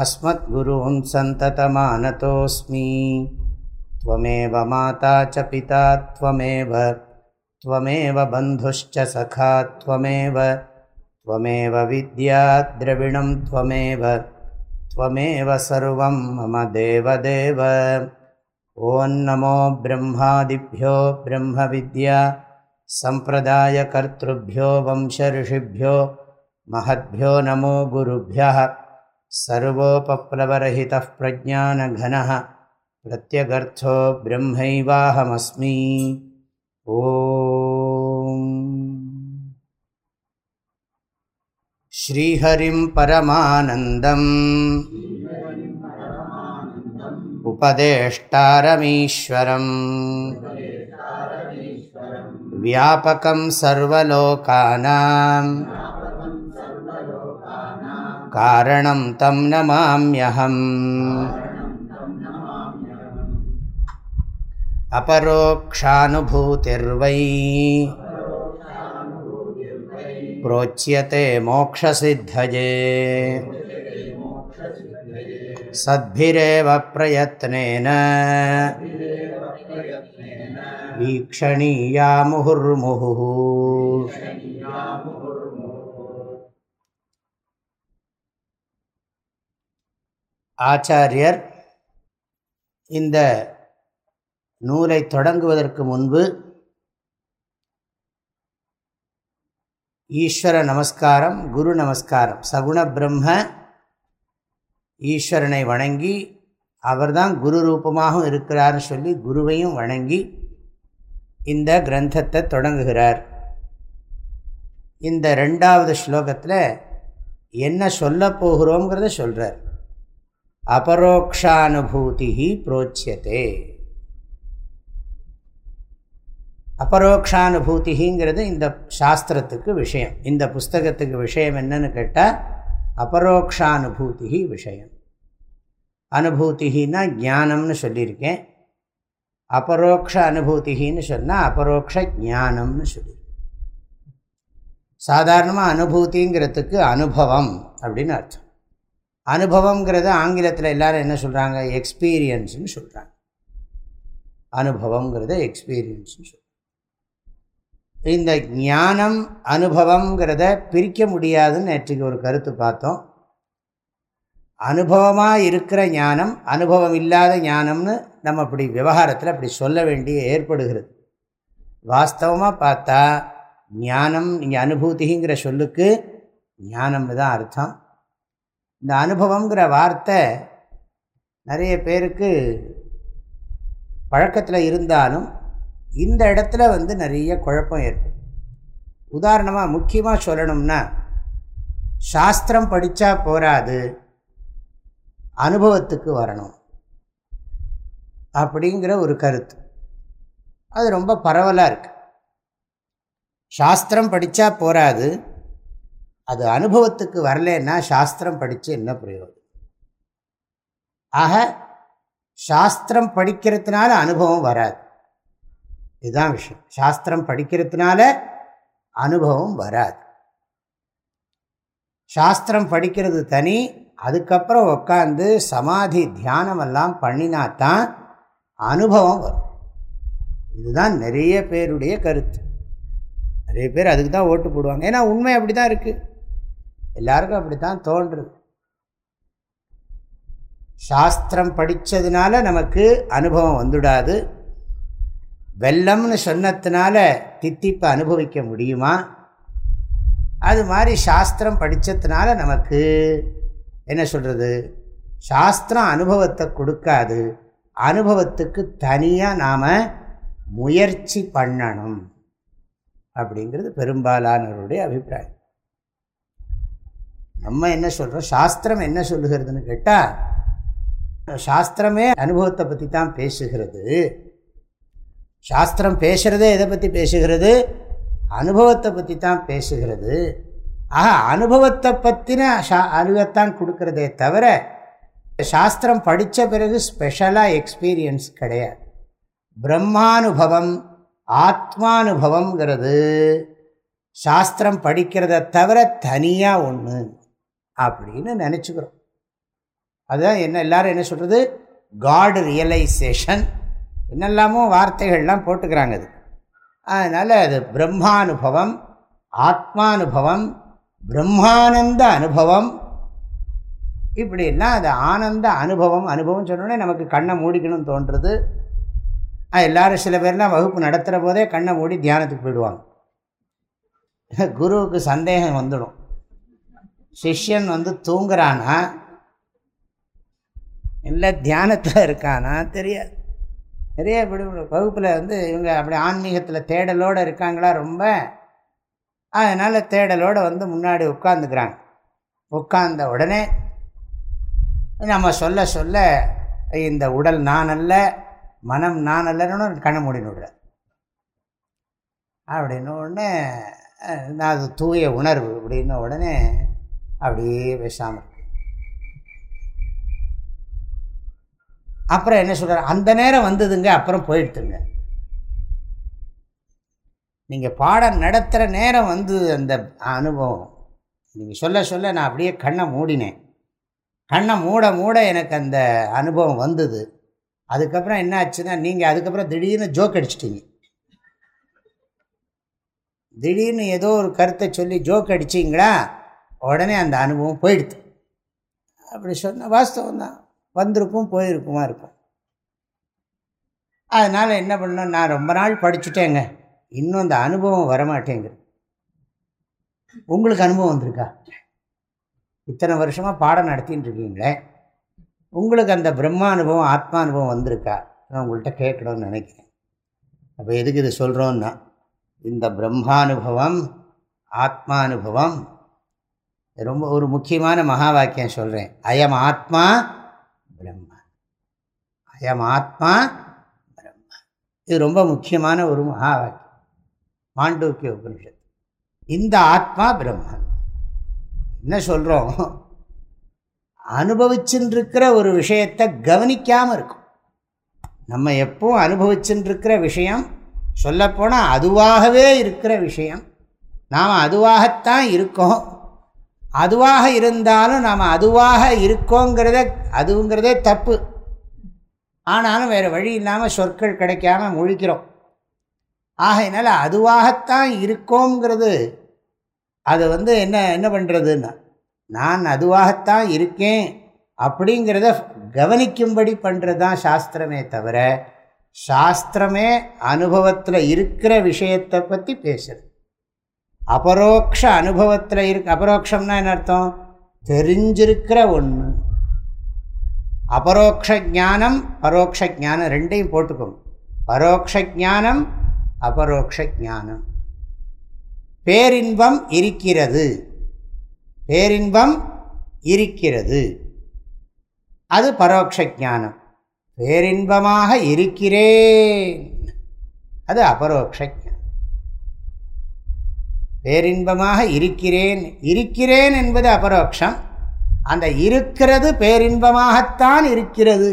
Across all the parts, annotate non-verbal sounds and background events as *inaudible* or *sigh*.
अस्मद्गुरून् सन्ततमानतोऽस्मि त्वमेव माता च पिता त्वमेव त्वमेव बन्धुश्च सखा त्वमेव त्वमेव विद्याद्रविणं त्वमेव त्वमेव सर्वं मम देवदेव। ॐ नमो ब्रह्मादिभ्यो ब्रह्मविद्या सम्प्रदायकर्तृभ्यो वंशऋषिभ्यो महद्भ्यो नमो गुरुभ्यः सर्वोपप्लवरहितः प्रज्ञानघनः प्रत्यगर्थो ब्रह्मैवाहमस्मि। ॐ श्रीहरिं परमानन्दम् उपदेष्टारमीश्वरम् व्यापकं सर्वलोकानाम् कारणं तं नमाम्यहम्। अपरोक्षानुभूतिर्वै। प्रोच्यते मोक्षसिद्धये सद्भिरेव प्रयत्नेन। वीक्षणीया मुहुर्मुहुः ஆச்சாரியர் இந்த நூலை தொடங்குவதற்கு முன்பு ஈஸ்வர நமஸ்காரம் குரு நமஸ்காரம் சகுண பிரம்ம ஈஸ்வரனை வணங்கி அவர்தான் குரு ரூபமாகவும் இருக்கிறார்னு சொல்லி குருவையும் வணங்கி இந்த கிரந்தத்தை தொடங்குகிறார். இந்த ரெண்டாவது ஸ்லோகத்தில் என்ன சொல்ல போகிறோங்கிறத சொல்கிறார் அபரோக்ஷானுபூதி புரோச்சியதே. அபரோக்ஷானுபூதிங்கிறது இந்த சாஸ்திரத்துக்கு விஷயம். இந்த புஸ்தகத்துக்கு விஷயம் என்னன்னு கேட்டால் அபரோக்ஷானுபூதி விஷயம். அனுபூத்தினா ஞானம்னு சொல்லியிருக்கேன். அபரோக்ஷ அனுபூத்தின்னு சொன்னால் அபரோக்ஷ ஞானம்னு சொல்லி சாதாரணமாக அனுபூதிங்கிறதுக்கு அனுபவம் அப்படின்னு அர்த்தம். அனுபவங்கிறத ஆங்கிலத்தில் எல்லோரும் என்ன சொல்கிறாங்க எக்ஸ்பீரியன்ஸ்னு சொல்கிறாங்க அனுபவங்கிறத எக்ஸ்பீரியன்ஸ்னு சொல்கிறாங்க இந்த ஞானம் அனுபவங்கிறத பிரிக்க முடியாதுன்னு நேற்றுக்கு ஒரு கருத்து பார்த்தோம். அனுபவமாக இருக்கிற ஞானம் அனுபவம் இல்லாத ஞானம்னு நம்ம அப்படி விவகாரத்தில் அப்படி சொல்ல வேண்டிய ஏற்படுகிறது. வாஸ்தவமாக பார்த்தா ஞானம் இங்கே அனுபூதிங்கிற சொல்லுக்கு ஞானம்னு தான் அர்த்தம். இந்த அனுபவங்கிற வார்த்தை நிறைய பேருக்கு பழக்கத்தில் இருந்தாலும் இந்த இடத்துல வந்து நிறைய குழப்பம் ஏற்படும். உதாரணமாக முக்கியமாக சொல்லணும்னா சாஸ்திரம் படித்தா போராது அனுபவத்துக்கு வரணும் அப்படிங்கிற ஒரு கருத்து. அது ரொம்ப பரவலாக இருக்குது சாஸ்திரம் படித்தா போராது அது அனுபவத்துக்கு வரலன்னா சாஸ்திரம் படித்து என்ன பிரயோஜனம்? ஆக சாஸ்திரம் படிக்கிறதுனால அனுபவம் வராது. இதுதான் விஷயம். சாஸ்திரம் படிக்கிறதுனால அனுபவம் வராது. சாஸ்திரம் படிக்கிறது தனி அதுக்கப்புறம் உட்காந்து சமாதி தியானமெல்லாம் பண்ணினாத்தான் அனுபவம் வரும். இதுதான் நிறைய பேருடைய கருத்து. நிறைய பேர் அதுக்கு தான் ஓட்டு போடுவாங்க. ஏன்னா உண்மை அப்படி தான் இருக்குது எல்லாருக்கும் அப்படி தான் தோன்றுறது சாஸ்திரம் படித்ததுனால நமக்கு அனுபவம் வந்துடாது. வெள்ளம்னு சொன்னதுனால தித்திப்பை அனுபவிக்க முடியுமா? அது மாதிரி சாஸ்திரம் படித்ததுனால நமக்கு என்ன சொல்கிறது சாஸ்திரம் அனுபவத்தை கொடுக்காது. அனுபவத்துக்கு தனியாக நாம் முயற்சி பண்ணணும். அப்படிங்கிறது பெரும்பாலானவருடைய அபிப்பிராயம். நம்ம என்ன சொல்கிறோம் சாஸ்திரம் என்ன சொல்லுகிறதுன்னு கேட்டால் சாஸ்திரமே அனுபவத்தை பற்றி தான் பேசுகிறது. சாஸ்திரம் பேசுகிறதே எதை பற்றி பேசுகிறது? அனுபவத்தை பற்றி தான் பேசுகிறது. ஆக அனுபவத்தை பற்றின சா அறிவைத்தான் கொடுக்குறதே தவிர சாஸ்திரம் படித்த பிறகு ஸ்பெஷலாக எக்ஸ்பீரியன்ஸ் கிடையாது. பிரம்மானுபவம் ஆத்மானுபவங்கிறது சாஸ்திரம் படிக்கிறத தவிர தனியாக ஒன்று அப்படின்னு நினச்சிக்கிறோம். அதுதான் என்ன எல்லாரும் என்ன சொல்கிறது காட் ரியலைசேஷன் என்னெல்லாமோ வார்த்தைகள்லாம் போட்டுக்கிறாங்க அது. அதனால் அது பிரம்மானுபவம் ஆத்மானுபவம் பிரம்மானந்த அனுபவம். இப்படின்னா அது ஆனந்த அனுபவம் அனுபவம் சொன்னோடனே நமக்கு கண்ணை மூடிக்கணும்னு தோன்றுறது எல்லோரும் சில பேர்லாம் வகுப்பு நடத்துகிற போதே கண்ணை மூடி தியானத்துக்கு போயிடுவாங்க. குருவுக்கு சந்தேகம் வந்துடும். சிஷ்யன் வந்து தூங்குறானா? இல்லை தியானத்தில் இருக்கானா? தெரியாது. நிறைய வகுப்பில் வந்து இவங்க அப்படி ஆன்மீகத்தில் தேடலோடு இருக்காங்களா ரொம்ப? அதனால் தேடலோடு வந்து முன்னாடி உட்காந்துக்கிறாங்க உட்கார்ந்த உடனே நம்ம சொல்ல சொல்ல இந்த உடல் நான் அல்ல மனம் நான் அல்லன்னு கண்ண மூடினு விடுற அப்படின்னு உடனே நான் அது தூய உணர்வு அப்படின்ன உடனே அப்படியே பேசாமல் அப்புறம் என்ன சொல்கிறார் அந்த நேரம் வந்ததுங்க அப்புறம் போயிடுத்துங்க. நீங்கள் பாடம் நடத்துகிற நேரம் வந்து அந்த அனுபவம். நீங்கள் சொல்ல சொல்ல நான் அப்படியே கண்ணை மூடினேன். கண்ணை மூட மூட எனக்கு அந்த அனுபவம் வந்தது. அதுக்கப்புறம் என்ன ஆச்சுன்னா நீங்கள் அதுக்கப்புறம் திடீர்னு ஜோக் அடிச்சிட்டிங்க. திடீர்னு ஏதோ ஒரு கருத்தை சொல்லி ஜோக் அடிச்சிங்களா? உடனே அந்த அனுபவம் போயிடுது. அப்படி சொன்ன வாஸ்தவம் தான். வந்திருக்கும் போயிருக்குமா இருக்கும். அதனால் என்ன பண்ணோம் நான் ரொம்ப நாள் படிச்சுட்டேங்க. இன்னும் அந்த அனுபவம் வரமாட்டேங்கிறது உங்களுக்கு அனுபவம் வந்திருக்கா? இத்தனை வருஷமாக பாடம் நடத்தின்னு இருக்கீங்களே. உங்களுக்கு அந்த பிரம்மா அனுபவம் ஆத்மா அனுபவம் வந்திருக்கா? நான் உங்கள்கிட்ட கேட்கணும்னு நினைக்கிறேன். அப்போ எதுக்கு இது சொல்கிறோன்னா இந்த பிரம்மானுபவம் ஆத்மானுபவம் ரொம்ப ஒரு முக்கியமான மகா வாக்கியம் சொல்கிறேன் அயம் ஆத்மா பிரம்மா. அயம் ஆத்மா பிரம்மா. இது ரொம்ப முக்கியமான ஒரு மகா வாக்கியம். மாண்டூக்கிய உபனிஷத்து. இந்த ஆத்மா பிரம்மன் என்ன சொல்கிறோம் அனுபவிச்சுருக்கிற ஒரு விஷயத்தை கவனிக்காமல் இருக்கும். நம்ம எப்பவும் அனுபவிச்சுருக்கிற விஷயம் சொல்லப்போனால் அதுவாகவே இருக்கிற விஷயம். நாம் அதுவாகத்தான் இருக்கோம். அதுவாக இருந்தாலும் நாம் அதுவாக இருக்கோங்கிறத அதுங்கிறதே தப்பு. ஆனாலும் வேறு வழி இல்லாமல் சொற்கள் கிடைக்காம முழிக்கிறோம். ஆகையினால அதுவாகத்தான் இருக்கோங்கிறது அது வந்து என்ன என்ன பண்ணுறதுன்னா நான் அதுவாகத்தான் இருக்கேன் அப்படிங்கிறத கவனிக்கும்படி பண்ணுறது தான் சாஸ்திரமே தவிர சாஸ்திரமே அனுபவத்தில் இருக்கிற விஷயத்தை பற்றி பேசுது அபரோக்ஷ அனுபவத்தில் இருக்கு. அபரோக்ஷம்னா என்ன அர்த்தம்? தெரிஞ்சிருக்கிற ஒன்று அபரோக்ஷ ஜானம் பரோக்ஷ ஜானம் ரெண்டையும் போட்டுக்கோங்க. பரோக்ஷ ஜானம் அபரோக்ஷ ஜானம் பேரின்பம் இருக்கிறது. பேரின்பம் இருக்கிறது. அது பரோட்ச ஜானம் பேரின்பமாக இருக்கிறேன். அது அபரோக்ஷ பேரின்பமாக இருக்கிறேன் இருக்கிறேன் என்பது அபரோக்ஷம். அந்த இருக்கிறது பேரின்பமாகத்தான் இருக்கிறது.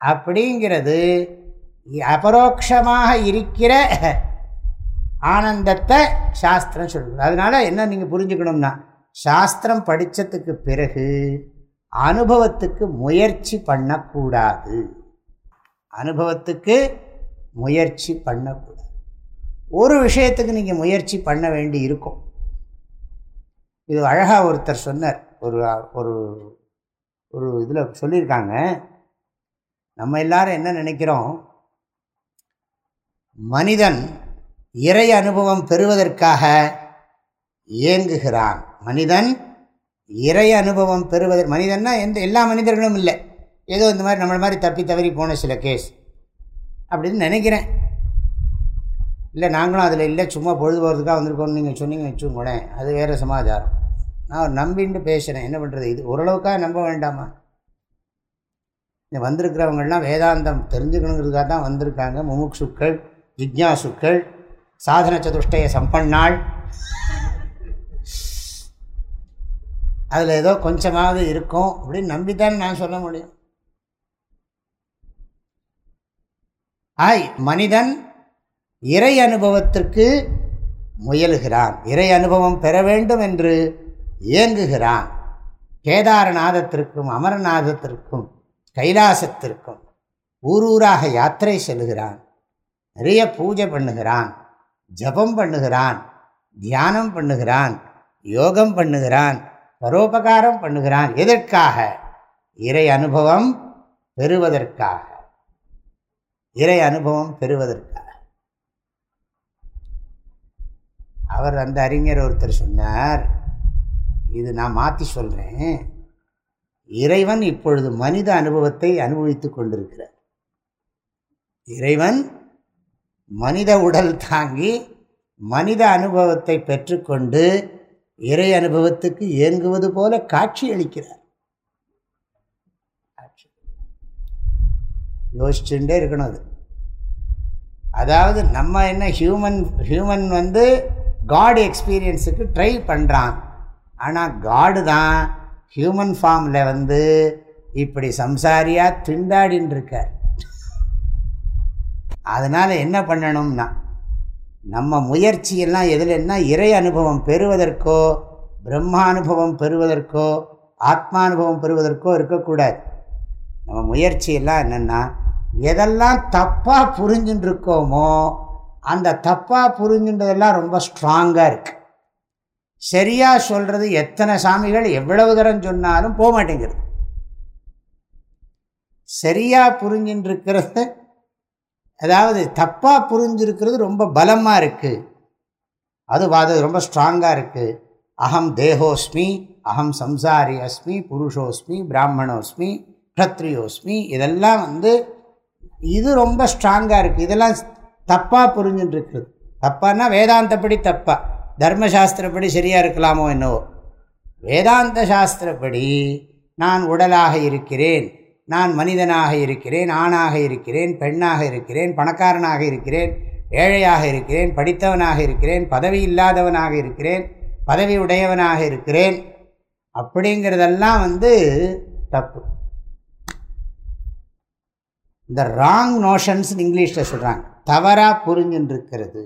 அப்படிங்கிறது அபரோக்ஷமாக இருக்கிற ஆனந்தத்தை சாஸ்திரம் சொல்லுது. அதனால் என்ன நீங்கள் புரிஞ்சுக்கணும்னா சாஸ்திரம் படித்ததுக்கு பிறகு அனுபவத்துக்கு முயற்சி பண்ணக்கூடாது. அனுபவத்துக்கு முயற்சி பண்ணக்கூடாது. ஒரு விஷயத்துக்கு நீங்கள் முயற்சி பண்ண வேண்டி இருக்கும். இது அழகாக ஒருத்தர் சொன்னார். ஒரு ஒரு ஒரு இதில் சொல்லியிருக்காங்க. நம்ம எல்லாரும் என்ன நினைக்கிறோம்? மனிதன் இறை அனுபவம் பெறுவதற்காக இயங்குகிறான். மனிதன் இறை அனுபவம் பெறுவதற்கு மனிதன்னா எந்த எல்லா மனிதர்களும் இல்லை. ஏதோ இந்த மாதிரி நம்மளை மாதிரி தப்பி தவறி போன சில கேஸ் அப்படின்னு நினைக்கிறேன். இல்லை நாங்களும் அதில் இல்லை சும்மா பொழுது போகிறதுக்காக வந்திருக்கோம்னு நீங்கள் சொன்னீங்க வச்சுக்கோங்களேன் அது வேறு சமாச்சாரம். நான் நம்பின்ட்டு பேசுகிறேன் என்ன பண்ணுறது? இது ஓரளவுக்காக நம்ப வேண்டாமா? இந்த வந்திருக்கிறவங்கள்லாம் வேதாந்தம் தெரிஞ்சுக்கணுங்கிறதுக்காக தான் வந்திருக்காங்க. முமுக்ஷுக்கள் ஜிக்யாசுக்கள் சாதன சதுஷ்டய சம்பன்னாள். அதில் ஏதோ கொஞ்சமாவது இருக்கும் அப்படின்னு நம்பித்தான் நான் சொல்ல முடியும். ஆய் மனிதன் இறை அனுபவத்திற்கு முயலுகிறான். இறை அனுபவம் பெற வேண்டும் என்று இயங்குகிறான். கேதாரநாதத்திற்கும் அமரநாதத்திற்கும் கைலாசத்திற்கும் ஊரூராக யாத்திரை செல்கிறான். நிறைய பூஜை பண்ணுகிறான் ஜபம் பண்ணுகிறான் தியானம் பண்ணுகிறான் யோகம் பண்ணுகிறான் பரோபகாரம் பண்ணுகிறான். எதற்காக? இறை அனுபவம் பெறுவதற்காக. இறை அனுபவம் பெறுவதற்காக. அவர் அந்த அறிஞர் ஒருத்தர் சொன்னார். இது நான் மாற்றி சொல்கிறேன் இறைவன் இப்பொழுது மனித அனுபவத்தை அனுபவித்து கொண்டிருக்கிறார். இறைவன் மனித உடல் தாங்கி மனித அனுபவத்தை பெற்றுக்கொண்டு இறை அனுபவத்துக்கு இயங்குவது போல காட்சி அளிக்கிறார். யோசிச்சுட்டே இருக்கணும் அது. அதாவது நம்ம என்ன ஹியூமன் ஹியூமன் வந்து காடு எக்ஸ்பீரியன்ஸுக்கு ட்ரை பண்ணுறான் ஆனால் காடு தான் ஹியூமன் ஃபார்மில் வந்து இப்படி சம்சாரியாக திண்டாடின்னு இருக்கார் அதனால் என்ன பண்ணணும்னா நம்ம முயற்சியெல்லாம் எதுலன்னா இறை அனுபவம் பெறுவதற்கோ பிரம்மானுபவம் பெறுவதற்கோ ஆத்மானுபவம் பெறுவதற்கோ இருக்கக்கூடாது. நம்ம முயற்சியெல்லாம் என்னென்னா எதெல்லாம் தப்பாக புரிஞ்சுட்டு இருக்கோமோ அந்த தப்பாக புரிஞ்சுன்றதெல்லாம் ரொம்ப ஸ்ட்ராங்காக இருக்குது சரியாக சொல்கிறது எத்தனை சாமிகள் எவ்வளவு தரம் சொன்னாலும் போக மாட்டேங்கிறது. சரியாக புரிஞ்சுட்டு இருக்கிறது அதாவது தப்பாக புரிஞ்சிருக்கிறது ரொம்ப பலமாக இருக்குது அது அது ரொம்ப ஸ்ட்ராங்காக இருக்குது அகம் தேகோஸ்மி அகம் சம்சாரி அஸ்மி புருஷோஸ்மி பிராமணோஸ்மி க்ஷத்ரியோஸ்மி இதெல்லாம் வந்து இது ரொம்ப ஸ்ட்ராங்காக இருக்குது இதெல்லாம் தப்பாக புரிஞ்சுட்டு இருக்குது தப்பான்னா வேதாந்தப்படி தப்பா. தர்மசாஸ்திரப்படி சரியாக இருக்கலாமோ என்னவோ. வேதாந்த சாஸ்திரப்படி நான் உடலாக இருக்கிறேன் நான் மனிதனாக இருக்கிறேன் ஆணாக இருக்கிறேன் பெண்ணாக இருக்கிறேன் பணக்காரனாக இருக்கிறேன் ஏழையாக இருக்கிறேன் படித்தவனாக இருக்கிறேன் பதவி இல்லாதவனாக இருக்கிறேன் பதவி உடையவனாக இருக்கிறேன். அப்படிங்கிறதெல்லாம் வந்து தப்பு. இந்த ராங் நோஷன்ஸ் இங்கிலீஷில் சொல்கிறாங்க தவறாக புரிஞ்சுட்டுருக்கிறது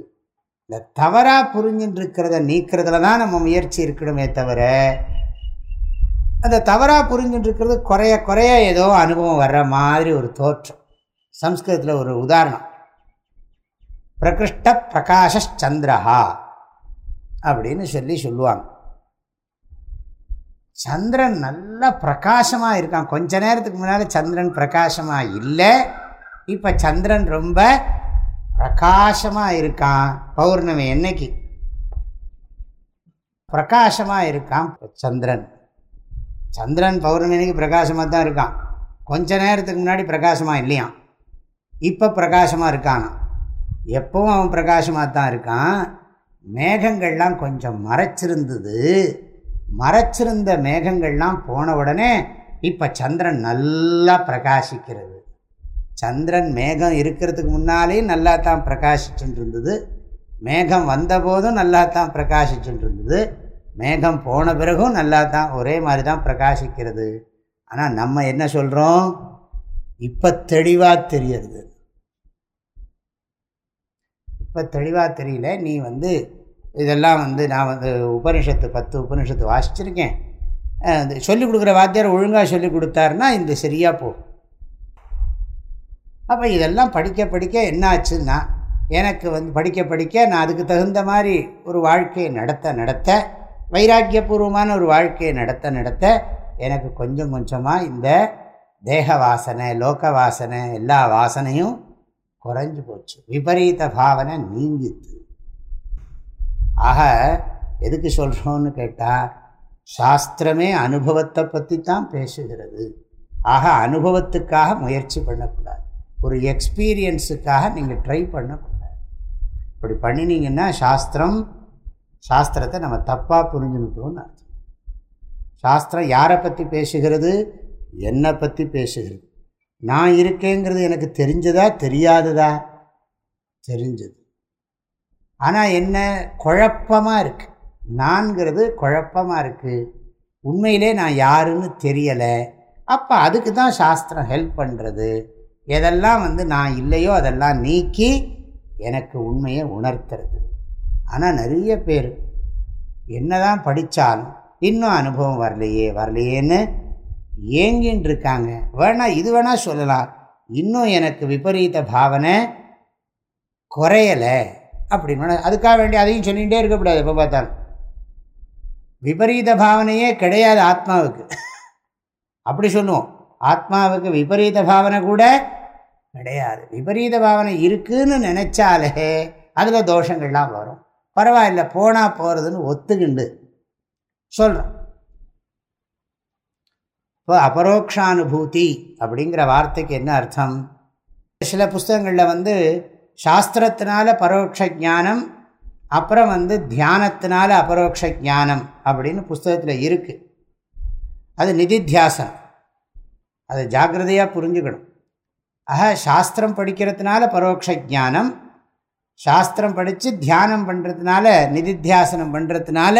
இந்த தவறாக புரிஞ்சுட்டுருக்கிறத நீக்கிறதுல தான் நம்ம முயற்சி இருக்கணுமே தவிர அந்த தவறாக புரிஞ்சுட்டுருக்கிறது குறைய குறைய ஏதோ அனுபவம் வர்ற மாதிரி ஒரு தோற்றம். சம்ஸ்கிருதத்தில் ஒரு உதாரணம். பிரகிருஷ்ட பிரகாஷந்திரஹா அப்படின்னு சொல்லி சொல்லுவாங்க. சந்திரன் நல்லா பிரகாசமாக இருக்கான். கொஞ்ச நேரத்துக்கு முன்னால் சந்திரன் பிரகாசமாக இல்லை. இப்போ சந்திரன் ரொம்ப பிரகாசமாக இருக்கான் பௌர்ணமி என்னைக்கு? பிரகாசமாக இருக்கான் சந்திரன். சந்திரன் பௌர்ணமிக்கு பிரகாசமாக தான் இருக்கான். கொஞ்ச நேரத்துக்கு முன்னாடி பிரகாசமாக இல்லையாம். இப்போ பிரகாசமாக இருக்கானா எப்பவும் அவன் பிரகாசமாக தான் இருக்கான். மேகங்கள்லாம் கொஞ்சம் மறைச்சிருந்தது. மறைச்சிருந்த மேகங்கள்லாம் போன உடனே இப்போ சந்திரன் நல்லா பிரகாசிக்கிறது. சந்திரன் மேகம் இருக்கிறதுக்கு முன்னாலே நல்லா தான் பிரகாசிச்சுட்டு இருந்தது மேகம் வந்தபோதும் நல்லா தான் பிரகாசிச்சுட்டு இருந்தது மேகம் போன பிறகும் நல்லா தான் ஒரே மாதிரி தான் பிரகாசிக்கிறது. ஆனால் நம்ம என்ன சொல்கிறோம் இப்போ தெளிவாக தெரியறது. இப்போ தெளிவாக தெரியல. நீ வந்து இதெல்லாம் வந்து நான் வந்து உபனிஷத்து பத்து உபனிஷத்து வாசிச்சிருக்கேன். சொல்லிக் கொடுக்குற வாத்தியார் ஒழுங்காக சொல்லி கொடுத்தாருன்னா இந்த சரியாக போகும். அப்போ இதெல்லாம் படிக்க படிக்க என்னாச்சுன்னா எனக்கு வந்து படிக்க படிக்க நான் அதுக்கு தகுந்த மாதிரி ஒரு வாழ்க்கையை நடத்த நடத்த வைராக்கியபூர்வமான ஒரு வாழ்க்கையை நடத்த நடத்த எனக்கு கொஞ்சம் கொஞ்சமாக இந்த தேக வாசனை லோக வாசனை எல்லா வாசனையும் குறைஞ்சு போச்சு. விபரீத பாவனை நீங்கித்து ஆக எதுக்கு சொல்கிறோன்னு கேட்டால் சாஸ்திரமே அனுபவத்தை பற்றி தான் பேசுகிறது. ஆக அனுபவத்துக்காக முயற்சி பண்ணக்கூடாது. ஒரு எக்ஸ்பீரியன்ஸுக்காக நீங்கள் ட்ரை பண்ணக்கூடாது. இப்படி பண்ணினீங்கன்னா சாஸ்திரம் சாஸ்திரத்தை நம்ம தப்பாக புரிஞ்சுக்கிட்டோம்னு அர்த்தம். சாஸ்திரம் யாரை பற்றி பேசுகிறது? என்னை பற்றி பேசுகிறது? நான் இருக்கேங்கிறது எனக்கு தெரிஞ்சதா தெரியாததா? தெரிஞ்சது. ஆனால் என்ன குழப்பமாக இருக்குது நான்கிறது குழப்பமாக இருக்குது உண்மையிலே நான் யாருன்னு தெரியலை. அப்போ அதுக்கு தான் சாஸ்திரம் ஹெல்ப் பண்ணுறது எதெல்லாம் வந்து நான் இல்லையோ அதெல்லாம் நீக்கி எனக்கு உண்மையை உணர்த்துறது. ஆனால் நிறைய பேர் என்ன தான் படித்தாலும் இன்னும் அனுபவம் வரலையே வரலையேன்னு ஏங்கின்னு இருக்காங்க வேணா இது வேணால் சொல்லலாம். இன்னும் எனக்கு விபரீத பாவனை குறையலை அப்படின்னு அதுக்காக வேண்டி அதையும் சொல்லிகிட்டே இருக்கக்கூடாது எப்போ பார்த்தாலும். விபரீத பாவனையே கிடையாது ஆத்மாவுக்கு. அப்படி சொல்லுவோம். ஆத்மாவுக்கு விபரீத பாவனை கூட கிடையாது. விபரீத பாவனை இருக்குதுன்னு நினச்சாலே அதில் தோஷங்கள்லாம் வரும். பரவாயில்ல போனால் போகிறதுன்னு ஒத்துக்கிண்டு. சொல்கிறோம் இப்போ அபரோக்ஷானுபூதி அப்படிங்கிற வார்த்தைக்கு என்ன அர்த்தம்? சில புஸ்தகங்களில் வந்து சாஸ்திரத்தினால பரோட்ச ஜானம் அப்புறம் வந்து தியானத்தினால அபரோக்ஷ ஜானம் அப்படின்னு புஸ்தகத்தில் இருக்குது அது நிதித்தியாசனம். அதை ஜாக்கிரதையாக புரிஞ்சுக்கணும். ஆக சாஸ்திரம் படிக்கிறதுனால பரோட்ச ஜானம் சாஸ்திரம் படித்து தியானம் பண்ணுறதுனால நிதித்தியாசனம் பண்ணுறதுனால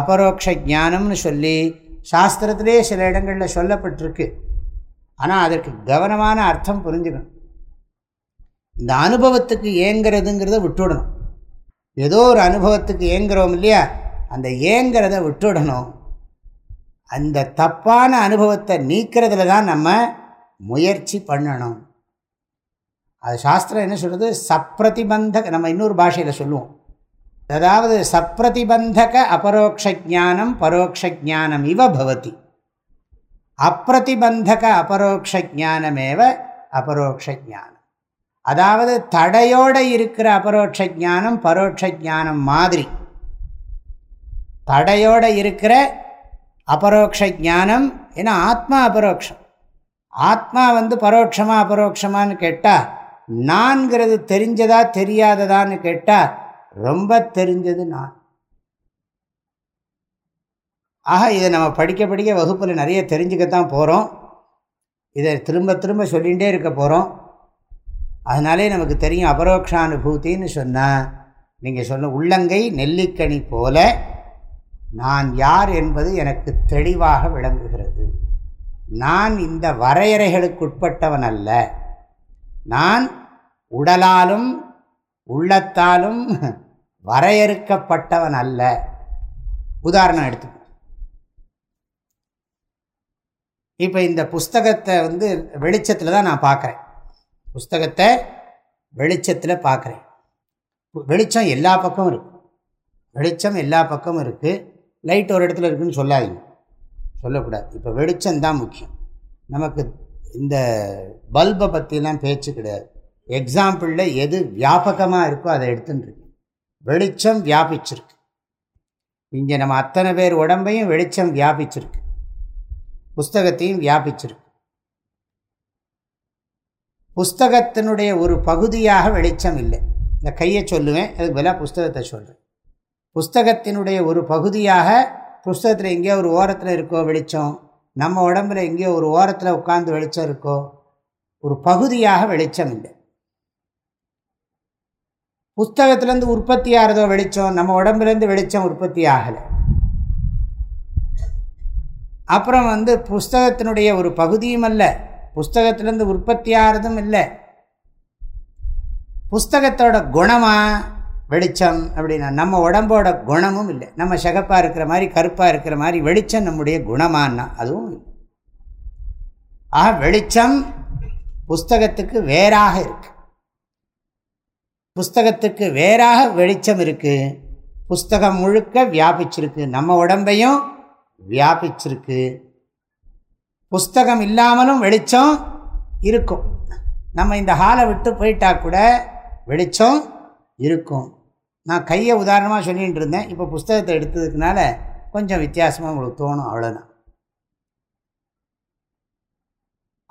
அபரோக்ஷ ஜானம்னு சொல்லி சாஸ்திரத்திலே சில இடங்களில் சொல்லப்பட்டிருக்கு. ஆனால் அதற்கு கவனமான அர்த்தம் புரிஞ்சுக்கணும். இந்த அனுபவத்துக்கு ஏங்கிறதுங்கிறத விட்டுவிடணும் ஏதோ ஒரு அனுபவத்துக்கு ஏங்குறோம் இல்லையா? அந்த ஏங்கிறத விட்டுடணும். அந்த தப்பான அனுபவத்தை நீக்கிறதுல தான் நம்ம முயற்சி பண்ணணும். அது சாஸ்திரம் என்ன சொல்கிறது சப்ரதிபந்தக நம்ம இன்னொரு பாஷையில் சொல்லுவோம். அதாவது சப்ரதிபந்தக அபரோக்ஷானம் பரோக்ஷானம் இவ பவதி. அப்பிரதிபந்தக அபரோக்ஷானமேவ அபரோக்ஷானம் அதாவது தடையோடு இருக்கிற அபரோக்ஷானம் ஜானம் பரோட்ச ஜானம் மாதிரி. தடையோடு இருக்கிற அபரோக்ஷ ஜானம் ஏன்னா ஆத்மா அபரோக்ஷம். ஆத்மா வந்து பரோட்சமாக அபரோக்ஷமானு கேட்டால் நான்கிறது தெரிஞ்சதா தெரியாததான்னு கேட்டால் ரொம்ப தெரிஞ்சது நான். ஆக இதை நம்ம படிக்க படிக்க வகுப்பில் நிறைய தெரிஞ்சுக்கத்தான் போகிறோம் இதை திரும்ப திரும்ப சொல்லிகிட்டே இருக்க போகிறோம் அதனாலே நமக்கு தெரியும் அபரோக்ஷானுபூத்தின்னு சொன்னால் நீங்கள் சொன்ன உள்ளங்கை நெல்லிக்கனி போல நான் யார் என்பது எனக்கு தெளிவாக விளங்குகிறது. நான் இந்த வரையறைகளுக்குட்பட்டவன் அல்ல. நான் உடலாலும் உள்ளத்தாலும் வரையறுக்கப்பட்டவன் அல்ல. உதாரணம் எடுத்து இப்போ இந்த புஸ்தகத்தை வந்து வெளிச்சத்தில் தான் நான் பார்க்குறேன். புஸ்தகத்தை வெளிச்சத்தில் பார்க்குறேன். வெளிச்சம் எல்லா பக்கமும் இருக்குது வெளிச்சம் எல்லா பக்கமும் இருக்குது லைட் ஒரு இடத்துல இருக்குதுன்னு சொல்லாதீங்க. சொல்லக்கூடாது. இப்போ வெளிச்சம் தான் முக்கியம். நமக்கு இந்த பல்பை பற்றிலாம் பேச்சு கிடையாது. எக்ஸாம்பிளில் எது வியாபகமாக இருக்கோ அதை எடுத்துட்டுருக்கு வெளிச்சம் வியாபிச்சிருக்கு. இங்கே நம்ம அத்தனை பேர் உடம்பையும் வெளிச்சம் வியாபிச்சிருக்கு. புஸ்தகத்தையும் வியாபிச்சிருக்கு. புஸ்தகத்தினுடைய ஒரு பகுதியாக வெளிச்சம் இல்லை. இந்த கையை சொல்லுவேன் அதுக்கு பதிலாக புஸ்தகத்தை சொல்கிறேன் புஸ்தகத்தினுடைய ஒரு பகுதியாக புஸ்தகத்தில் எங்கேயோ ஒரு ஓரத்தில் இருக்கோ வெளிச்சம் நம்ம உடம்புல எங்கேயோ ஒரு ஓரத்தில் உட்காந்து வெளிச்சம் இருக்கோ ஒரு பகுதியாக வெளிச்சம் இல்லை. புஸ்தகத்திலேருந்து உற்பத்தி ஆகிறதோ வெளிச்சம் நம்ம உடம்புலேருந்து வெளிச்சம் உற்பத்தி ஆகலை. அப்புறம் வந்து புஸ்தகத்தினுடைய ஒரு பகுதியும் அல்ல புஸ்தகத்திலேருந்து உற்பத்தி ஆகிறதும் இல்லை. புஸ்தகத்தோட குணமாக வெளிச்சம் அப்படின்னா நம்ம உடம்போட குணமும் இல்லை. நம்ம சகப்பாக இருக்கிற மாதிரி கருப்பாக இருக்கிற மாதிரி வெளிச்சம் நம்முடைய குணமானா அதுவும் இல்லை. ஆக வெளிச்சம் புஸ்தகத்துக்கு வேறாக இருக்கு. புஸ்தகத்துக்கு வேறாக வெளிச்சம் இருக்குது புஸ்தகம் முழுக்க வியாபிச்சிருக்கு. நம்ம உடம்பையும் வியாபிச்சிருக்கு. புஸ்தகம் இல்லாமலும் வெளிச்சம் இருக்கும். நம்ம இந்த ஹாலை விட்டு போயிட்டா கூட வெளிச்சம் இருக்கும். நான் கையை உதாரணமாக சொல்லிகிட்டு இருந்தேன். இப்போ புஸ்தகத்தை எடுத்ததுக்குனால கொஞ்சம் வித்தியாசமாக உங்களுக்கு தோணும் அவ்வளோதான்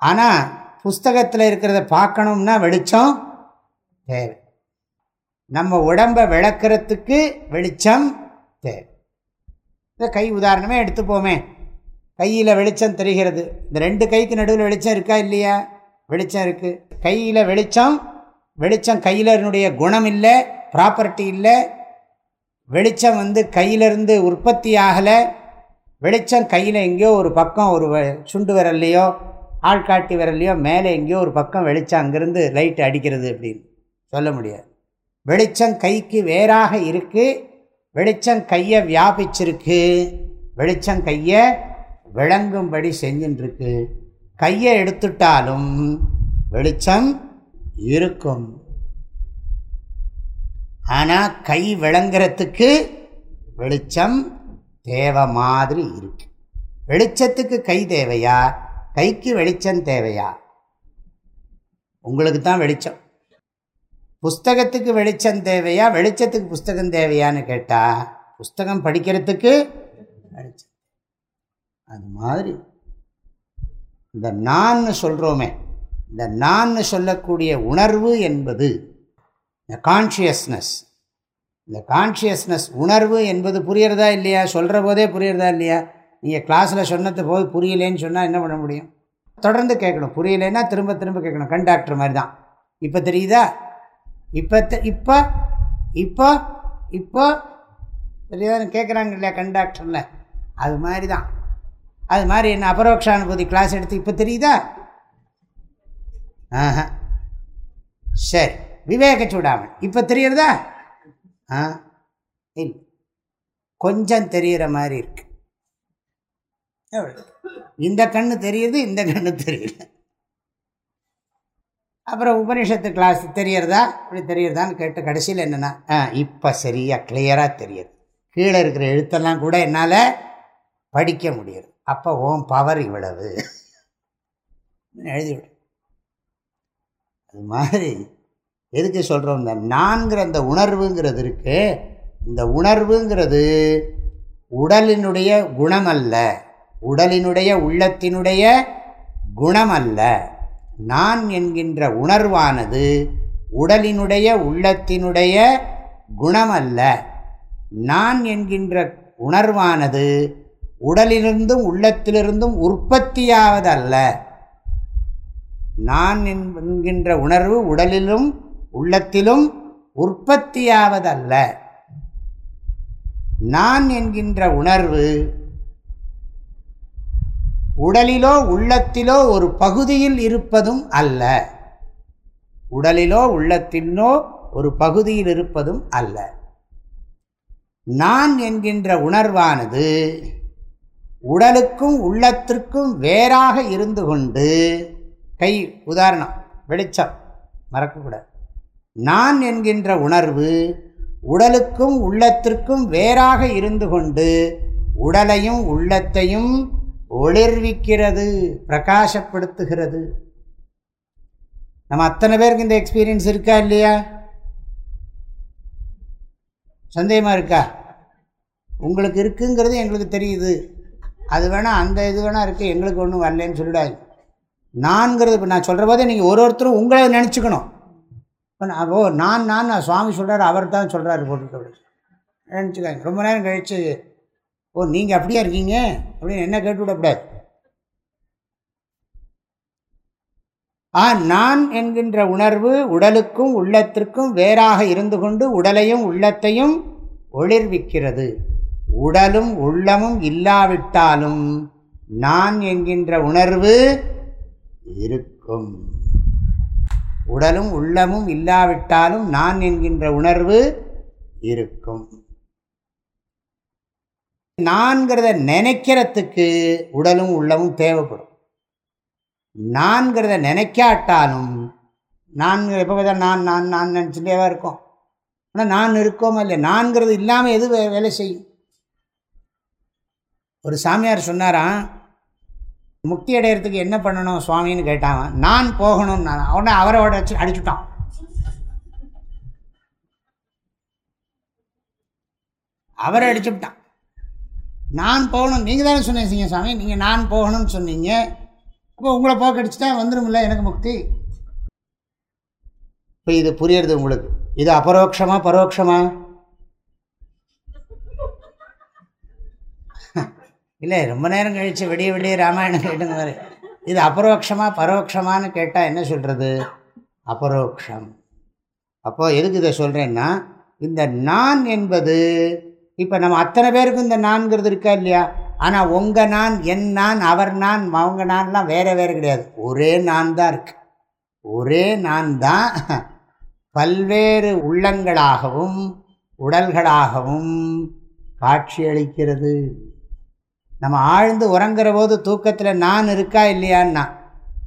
ஆனால் புஸ்தகத்தில் இருக்கிறத பார்க்கணும்னா வெளிச்சம் தேவை. நம்ம உடம்பை விளக்கிறதுக்கு வெளிச்சம் தேவை. இந்த கை உதாரணமே எடுத்துப்போமே. கையில் வெளிச்சம் தெரிகிறது. இந்த ரெண்டு கைக்கு நடுவில் வெளிச்சம் இருக்கா இல்லையா? வெளிச்சம் இருக்குது கையில் வெளிச்சம் வெளிச்சம் கையிலனுடைய குணம் இல்லை. ப்ராப்பர்ட்டி இல்லை. வெளிச்சம் வந்து கையிலிருந்து உற்பத்தி ஆகலை. வெளிச்சம் கையில் எங்கேயோ ஒரு பக்கம் ஒரு சுண்டு விரல்லையோ ஆள்காட்டி விரல்லையோ மேலே எங்கேயோ ஒரு பக்கம் வெளிச்சம் அங்கேருந்து லைட் அடிக்கிறது அப்படின்னு சொல்ல முடியாது. வெளிச்சம் கைக்கு வேறாக இருக்குது வெளிச்சம் கையை வியாபிச்சிருக்கு. வெளிச்சம் கையை விளங்கும்படி செஞ்சுட்டுருக்கு கையை எடுத்துட்டாலும் வெளிச்சம் இருக்கும். ஆனால் கை விளங்குறத்துக்கு வெளிச்சம் தேவை மாதிரி இருக்கு. வெளிச்சத்துக்கு கை தேவையா? கைக்கு வெளிச்சம் தேவையா? உங்களுக்கு தான் வெளிச்சம். புஸ்தகத்துக்கு வெளிச்சம் தேவையா? வெளிச்சத்துக்கு புஸ்தகம் தேவையான்னு கேட்டால் புஸ்தகம் படிக்கிறதுக்கு வெளிச்சம். அது மாதிரி. இந்த நான் சொல்கிறோமே இந்த நான் சொல்லக்கூடிய உணர்வு என்பது இந்த கான்ஷியஸ்னஸ் இந்த கான்ஷியஸ்னஸ் உணர்வு என்பது புரியறதா இல்லையா? சொல்கிற போதே புரியறதா இல்லையா? நீங்கள் கிளாஸில் சொன்னது போது புரியலேன்னு சொன்னால் என்ன பண்ண முடியும்? தொடர்ந்து கேட்கணும். புரியலைன்னா திரும்ப திரும்ப கேட்கணும். கண்டாக்டர் மாதிரி தான் இப்போ தெரியுதா? இப்போ இப்போ இப்போ இப்போ தெரியாதுன்னு கேட்குறாங்க இல்லையா கண்டாக்டரில் அது மாதிரி தான் அது மாதிரி என்ன அபரோக்ஷானுபூதி கிளாஸ் எடுத்து இப்போ தெரியுதா? ஆஹா. சரி. விவேக சூடாமன். இப்போ தெரியறதா? ஆ? இல்லை கொஞ்சம் தெரிகிற மாதிரி இருக்கு. இந்த கண்ணு தெரியுது இந்த கண்ணு தெரியல அப்புறம் உபனிஷத்து கிளாஸ் தெரியறதா? இப்படி தெரியறதான்னு கேட்டு கடைசியில் என்னென்னா ஆ இப்போ சரியாக கிளியராக தெரியுது. கீழே இருக்கிற எழுத்தெல்லாம் கூட என்னால் படிக்க முடியுது. அப்போ ஓம் பவர் இவ்வளவு. *laughs* எழுதிவிடும் அது மாதிரி எதுக்கு சொல்கிறோம் இந்த நான்கிற அந்த உணர்வுங்கிறது இருக்கு. இந்த உணர்வுங்கிறது உடலினுடைய குணம் அல்ல உடலினுடைய உள்ளத்தினுடைய குணம் அல்ல நான் என்கின்ற உணர்வானது உடலினுடைய உள்ளத்தினுடைய குணம் அல்ல நான் என்கின்ற உணர்வானது உடலிலிருந்தும் உள்ளத்திலிருந்தும் உற்பத்தியாவதல்ல. நான் என்கின்ற உணர்வு உடலிலும் உள்ளத்திலும் உற்பத்தியாவதல்ல. நான் என்கின்ற உணர்வு உடலிலோ உள்ளத்திலோ ஒரு பகுதியில் இருப்பதும் அல்ல. உடலிலோ உள்ளத்திலோ ஒரு பகுதியில் இருப்பதும் அல்ல. நான் என்கின்ற உணர்வானது உடலுக்கும் உள்ளத்திற்கும் வேறாக இருந்து கொண்டு கை உதாரணம் வெளிச்சம் மறக்கக்கூடாது. நான் என்கின்ற உணர்வு உடலுக்கும் உள்ளத்திற்கும் வேறாக இருந்து கொண்டு உடலையும் உள்ளத்தையும் ஒளிர்விக்கிறது பிரகாசப்படுத்துகிறது. நம்ம அத்தனை பேருக்கு இந்த எக்ஸ்பீரியன்ஸ் இருக்கா இல்லையா? சந்தேகமாக இருக்கா? உங்களுக்கு இருக்குங்கிறது எங்களுக்கு தெரியுது. அது வேணால் அந்த இது வேணால் இருக்குது எங்களுக்கு ஒன்றும் வரலன்னு சொல்லிடாது நான்கிறது இப்போ நான் சொல்கிற போதே நீங்கள் ஒரு ஒருத்தரும் உங்களை நினச்சிக்கணும். இப்போ நான் ஓ நான் நான் சுவாமி சொல்கிறார் அவர் தான் சொல்கிறாரு போட்டு நினச்சிக்காங்க ரொம்ப நேரம் கழித்து ஓ நீங்கள் அப்படியே இருக்கீங்க? அப்படின்னு என்ன கேட்டு விடக்கூடாது. ஆ நான் என்கின்ற உணர்வு உடலுக்கும் உள்ளத்திற்கும் வேறாக இருந்து கொண்டு உடலையும் உள்ளத்தையும் ஒளிர்விக்கிறது. உடலும் உள்ளமும் இல்லாவிட்டாலும் நான் என்கின்ற உணர்வு இருக்கும். உடலும் உள்ளமும் இல்லாவிட்டாலும் நான் என்கின்ற உணர்வு இருக்கும். நான்கிறத நினைக்கிறதுக்கு உடலும் உள்ளமும் தேவைப்படும். நான்கிறத நினைக்காட்டாலும் நான் எப்போ பார்த்தா நான் நான் நான் நினச்சிட்டேவா இருக்கோம். ஆனால் நான் இருக்கோமா இல்லை நான்கிறது இல்லாமல் எது வேலை செய்யும்? ஒரு சாமியார் சொன்னாராம் முக்தி அடையிறதுக்கு என்ன பண்ணணும் சுவாமின்னு கேட்டாங்க. நான் போகணும்னு நான் அவனை அவரோட வச்சு அடிச்சுட்டான். அவரை அடிச்சுட்டான். நான் போகணும் நீங்கள் தானே சொன்னீங்க சாமி. நீங்கள் நான் போகணும்னு சொன்னீங்க. இப்போ உங்களை போக்கடிச்சுட்டா வந்துடும்ல எனக்கு முக்தி. இப்போ இது புரியறது உங்களுக்கு. இது அபரோக்ஷமா பரோட்சமா இல்லை ரொம்ப நேரம் கழித்து விடிய விடிய ராமாயணம் கேட்டுங்க மாதிரி இது அபரோக்ஷமாக பரோட்சமானு கேட்டால் என்ன சொல்கிறது அபரோக்ஷம். அப்போது எதுக்கு இதை சொல்கிறேன்னா இந்த நான் என்பது இப்போ நம்ம அத்தனை பேருக்கும் இந்த நான்கிறது இருக்கா இல்லையா? ஆனால் உங்கள் நான் என் நான் அவர் நான் அவங்க நான்லாம் வேறு வேறு கிடையாது. ஒரே நான் தான் இருக்கு. ஒரே நான் தான் பல்வேறு உள்ளங்களாகவும் உடல்களாகவும் காட்சியளிக்கிறது. நம்ம ஆழ்ந்து உறங்குற போது தூக்கத்தில் நான் இருக்கா இல்லையான்னா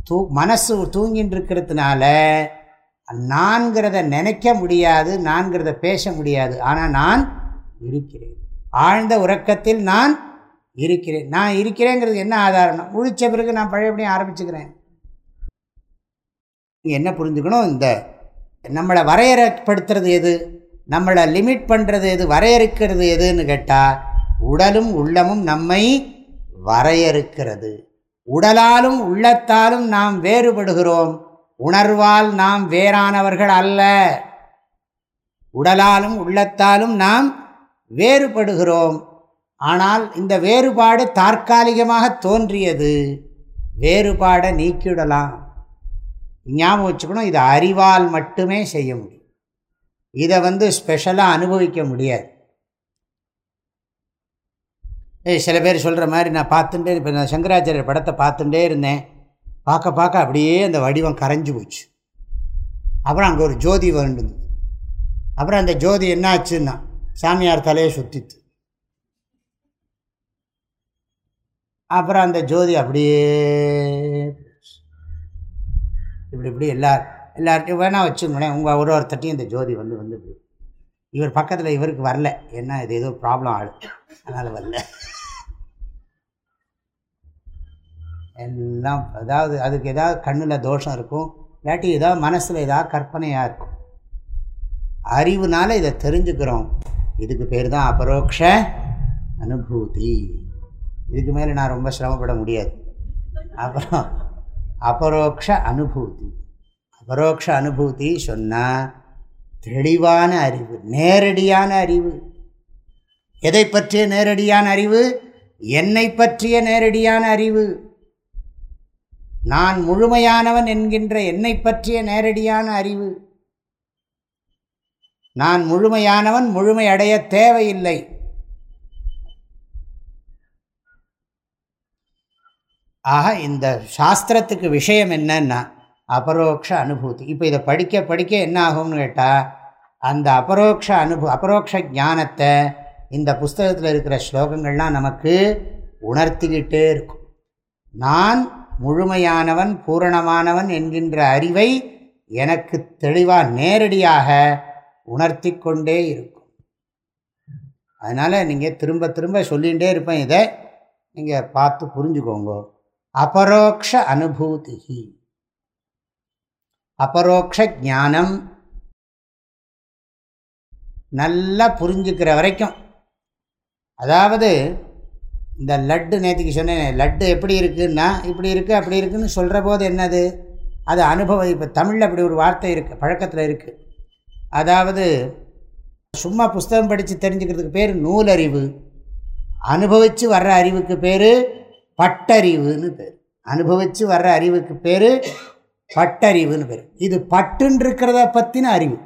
தூ மனசு தூங்கின்னு இருக்கிறதுனால நான்கிறத நினைக்க முடியாது நான்கிறத பேச முடியாது. ஆனால் நான் இருக்கிறேன். ஆழ்ந்த உறக்கத்தில் நான் இருக்கிறேன். நான் இருக்கிறேங்கிறது என்ன ஆதாரணம்? முழிச்ச பிறகு நான் பழையபடியும் ஆரம்பிச்சுக்கிறேன். என்ன புரிஞ்சுக்கணும்? இந்த நம்மளை வரையறைப்படுத்துறது எது? நம்மளை லிமிட் பண்ணுறது எது? வரையறுக்கிறது எதுன்னு கேட்டால் உடலும் உள்ளமும் நம்மை வரையறுக்கிறது. உடலாலும் உள்ளத்தாலும் நாம் வேறுபடுகிறோம். உணர்வால் நாம் வேறானவர்கள் அல்ல. உடலாலும் உள்ளத்தாலும் நாம் வேறுபடுகிறோம். ஆனால் இந்த வேறுபாடு தற்காலிகமாக தோன்றியது. வேறுபாடை நீக்கிவிடலாம் ஞாபகம் வச்சுக்கணும் இது அறிவால் மட்டுமே செய்ய முடியும். இதை வந்து ஸ்பெஷலாக அனுபவிக்க முடியாது. சில பேர் சொல்கிற மாதிரி நான் பார்த்துட்டே இப்போ நான் சங்கராச்சாரியர் படத்தை பார்த்துட்டே இருந்தேன். பார்க்க பார்க்க அப்படியே அந்த வடிவம் கரைஞ்சி போச்சு. அப்புறம் அங்கே ஒரு ஜோதி வேண்டுது அப்புறம் அந்த ஜோதி என்ன ஆச்சுன்னா சாமியார் தலையை சுற்றித்து அப்புறம் அந்த ஜோதி அப்படியே இப்படி இப்படி எல்லார் எல்லார்ட்டையும் வேணா வச்சுங்களேன் உங்கள் ஒரு ஒருத்தட்டையும் இந்த ஜோதி வந்து வந்து இவர் பக்கத்தில் இவருக்கு வரல. என்ன இது ஏதோ ப்ராப்ளம் ஆளு. அதனால் வரல. எல்லாம் அதாவது அதுக்கு ஏதாவது கண்ணில் தோஷம் இருக்கும் இல்லாட்டி ஏதாவது மனசில் ஏதாவது கற்பனையாக இருக்கும். அறிவுனால இதை தெரிஞ்சுக்கிறோம். இதுக்கு பேர் தான் அபரோக்ஷ அனுபூதி. இதுக்கு மேலே நான் ரொம்ப சிரமப்பட முடியாது. அப்புறம் அபரோக்ஷ அனுபூதி. அபரோக்ஷ அனுபூதி சொன்னால் தெளிவான அறிவு நேரடியான அறிவு. எதை பற்றிய நேரடியான அறிவு? என்னை பற்றிய நேரடியான அறிவு. நான் முழுமையானவன் என்கின்ற என்னை பற்றிய நேரடியான அறிவு. நான் முழுமையானவன் முழுமையடைய தேவையில்லை. ஆக இந்த சாஸ்திரத்துக்கு விஷயம் என்னன்னா அபரோக்ஷ அனுபூதி. இப்போ இதை படிக்க படிக்க என்ன ஆகும்னு கேட்டால் அந்த அபரோக்ஷ அனுபு அபரோக்ஷ ஞானத்தை இந்த புஸ்தகத்தில் இருக்கிற ஸ்லோகங்கள்லாம் நமக்கு உணர்த்திக்கிட்டே இருக்கும். நான் முழுமையானவன் பூரணமானவன் என்கின்ற அறிவை எனக்கு தெளிவாக நேரடியாக உணர்த்தி கொண்டே இருக்கும். அதனால் நீங்கள் திரும்ப திரும்ப சொல்லிகிட்டே இருப்பேன் இதை. நீங்கள் பார்த்து புரிஞ்சுக்கோங்க. அபரோக்ஷ அனுபூதி அபரோக்ஷ ஞானம். நல்லா புரிஞ்சுக்கிற வரைக்கும். அதாவது இந்த லட்டு நேற்றுக்கு சொன்னேன் லட்டு எப்படி இருக்குன்னா இப்படி இருக்குது அப்படி இருக்குதுன்னு சொல்கிற போது என்னது? அது அனுபவம் இப்போ தமிழில் அப்படி ஒரு வார்த்தை இருக்குது பழக்கத்தில் இருக்குது அதாவது சும்மா புஸ்தகம் படித்து தெரிஞ்சுக்கிறதுக்கு பேர் நூலறிவு. அனுபவித்து வர்ற அறிவுக்கு பேர் பட்டறிவுன்னு பேர். அனுபவித்து வர்ற அறிவுக்கு பேர் பட்டறிவுன்னு பேர். இது பட்டுன்னு இருக்கிறத பற்றின அறிவு.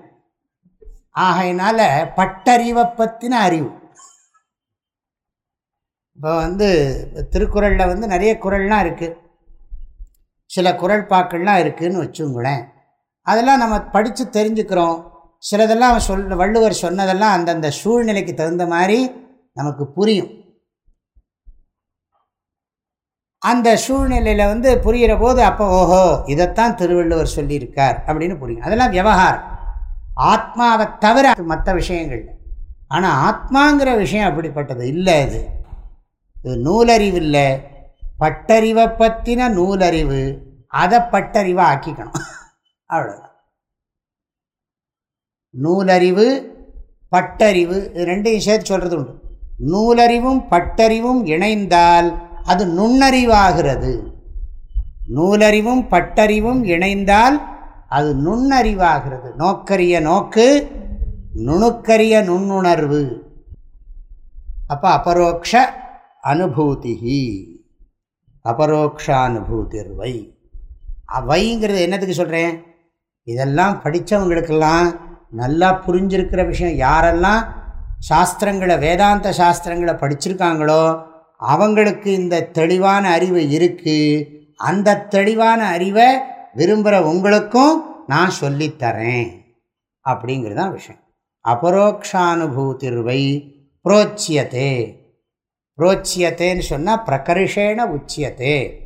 ஆகையினால பட்டறிவை பற்றின அறிவு. இப்போ வந்து திருக்குறளில் வந்து நிறைய குரல்லாம் இருக்குது சில குரல் பாக்கள்லாம் இருக்குதுன்னு வச்சுங்களேன். அதெல்லாம் நம்ம படித்து தெரிஞ்சுக்கிறோம். சிலதெல்லாம் சொல் வள்ளுவர் சொன்னதெல்லாம் அந்தந்த சூழ்நிலைக்கு தகுந்த மாதிரி நமக்கு புரியும். அந்த சூழ்நிலையில் வந்து புரிகிற போது அப்போ ஓஹோ இதைத்தான் திருவள்ளுவர் சொல்லியிருக்கார் அப்படின்னு புரியும். அதெல்லாம் விவகாரம். ஆத்மாவை தவிர மற்ற விஷயங்கள் ஆனால் ஆத்மாங்கிற விஷயம் அப்படிப்பட்டது இல்லை இது. இது நூலறிவு இல்லை பட்டறிவை பற்றின நூலறிவு. அதை பட்டறிவை ஆக்கிக்கணும். *laughs* அவ்வளோதான் நூலறிவு பட்டறிவு இது ரெண்டையும் சேர்த்து சொல்கிறது உண்டு. நூலறிவும் பட்டறிவும் இணைந்தால் அது நுண்ணறிவாகிறது. நூலறிவும் பட்டறிவும் இணைந்தால் அது நுண்ணறிவாகிறது. நோக்கரிய நோக்கு நுணுக்கரிய நுண்ணுணர்வு. அப்போ அபரோக்ஷ அனுபூதி அபரோக்ஷானுபூதிர் வை வைங்கிறது என்னத்துக்கு சொல்கிறேன் இதெல்லாம் படித்தவங்களுக்கெல்லாம் நல்லா புரிஞ்சிருக்கிற விஷயம். யாரெல்லாம் சாஸ்திரங்களை வேதாந்த சாஸ்திரங்களை படிச்சிருக்காங்களோ அவங்களுக்கு இந்த தெளிவான அறிவு இருக்குது அந்த தெளிவான அறிவை விரும்புகிற உங்களுக்கும் நான் சொல்லித்தரேன். அப்படிங்கிறது தான் விஷயம். அபரோக்ஷானுபூதிர்வை புரோச்சியத்தே ரோச்சியத்தேன்னு சொன்னால் பிரகர்ஷேன உச்சியத்தே.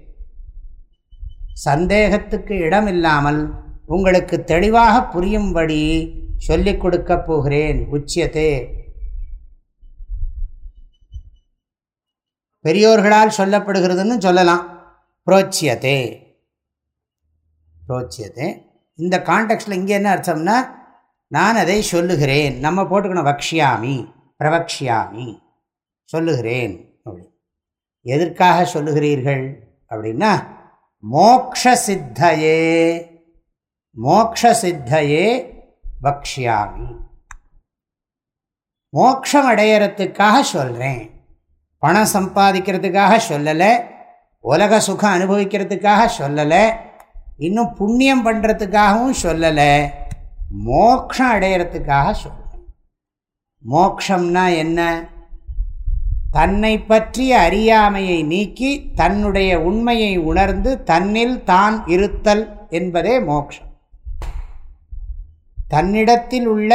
சந்தேகத்துக்கு இடம் இல்லாமல் உங்களுக்கு தெளிவாக புரியும்படி சொல்லிக் கொடுக்கப் போகிறேன் உச்சியத்தே. பெரியோர்களால் சொல்லப்படுகிறதுன்னு சொல்லலாம். புரோச்சியத்தே. புரோச்சியத்தே. இந்த கான்டெக்ட்டில் இங்கே என்ன அர்த்தம்னா நான் அதை சொல்லுகிறேன். நம்ம போட்டுக்கணும் வக்ஷியாமி பிரவக்ஷியாமி. சொல்லுகிறேன் அப்படி. எதற்காக சொல்லுகிறீர்கள் அப்படின்னா மோக்ஷசித்தையே மோக்ஷசித்தையே பக்ஷியாமி. மோக்ஷம் அடையிறதுக்காக சொல்கிறேன் பணம் சம்பாதிக்கிறதுக்காக சொல்லலை. உலக சுகம் அனுபவிக்கிறதுக்காக சொல்லலை. இன்னும் புண்ணியம் பண்ணுறதுக்காகவும் சொல்லலை. மோக்ஷம் அடையிறதுக்காக சொல்கிறேன் மோக்ஷம்னா என்ன? தன்னை பற்றிய அறியாமையை நீக்கி தன்னுடைய உண்மையை உணர்ந்து தன்னில் தான் இருத்தல் என்பதே மோக்ஷம். தன்னிடத்தில் உள்ள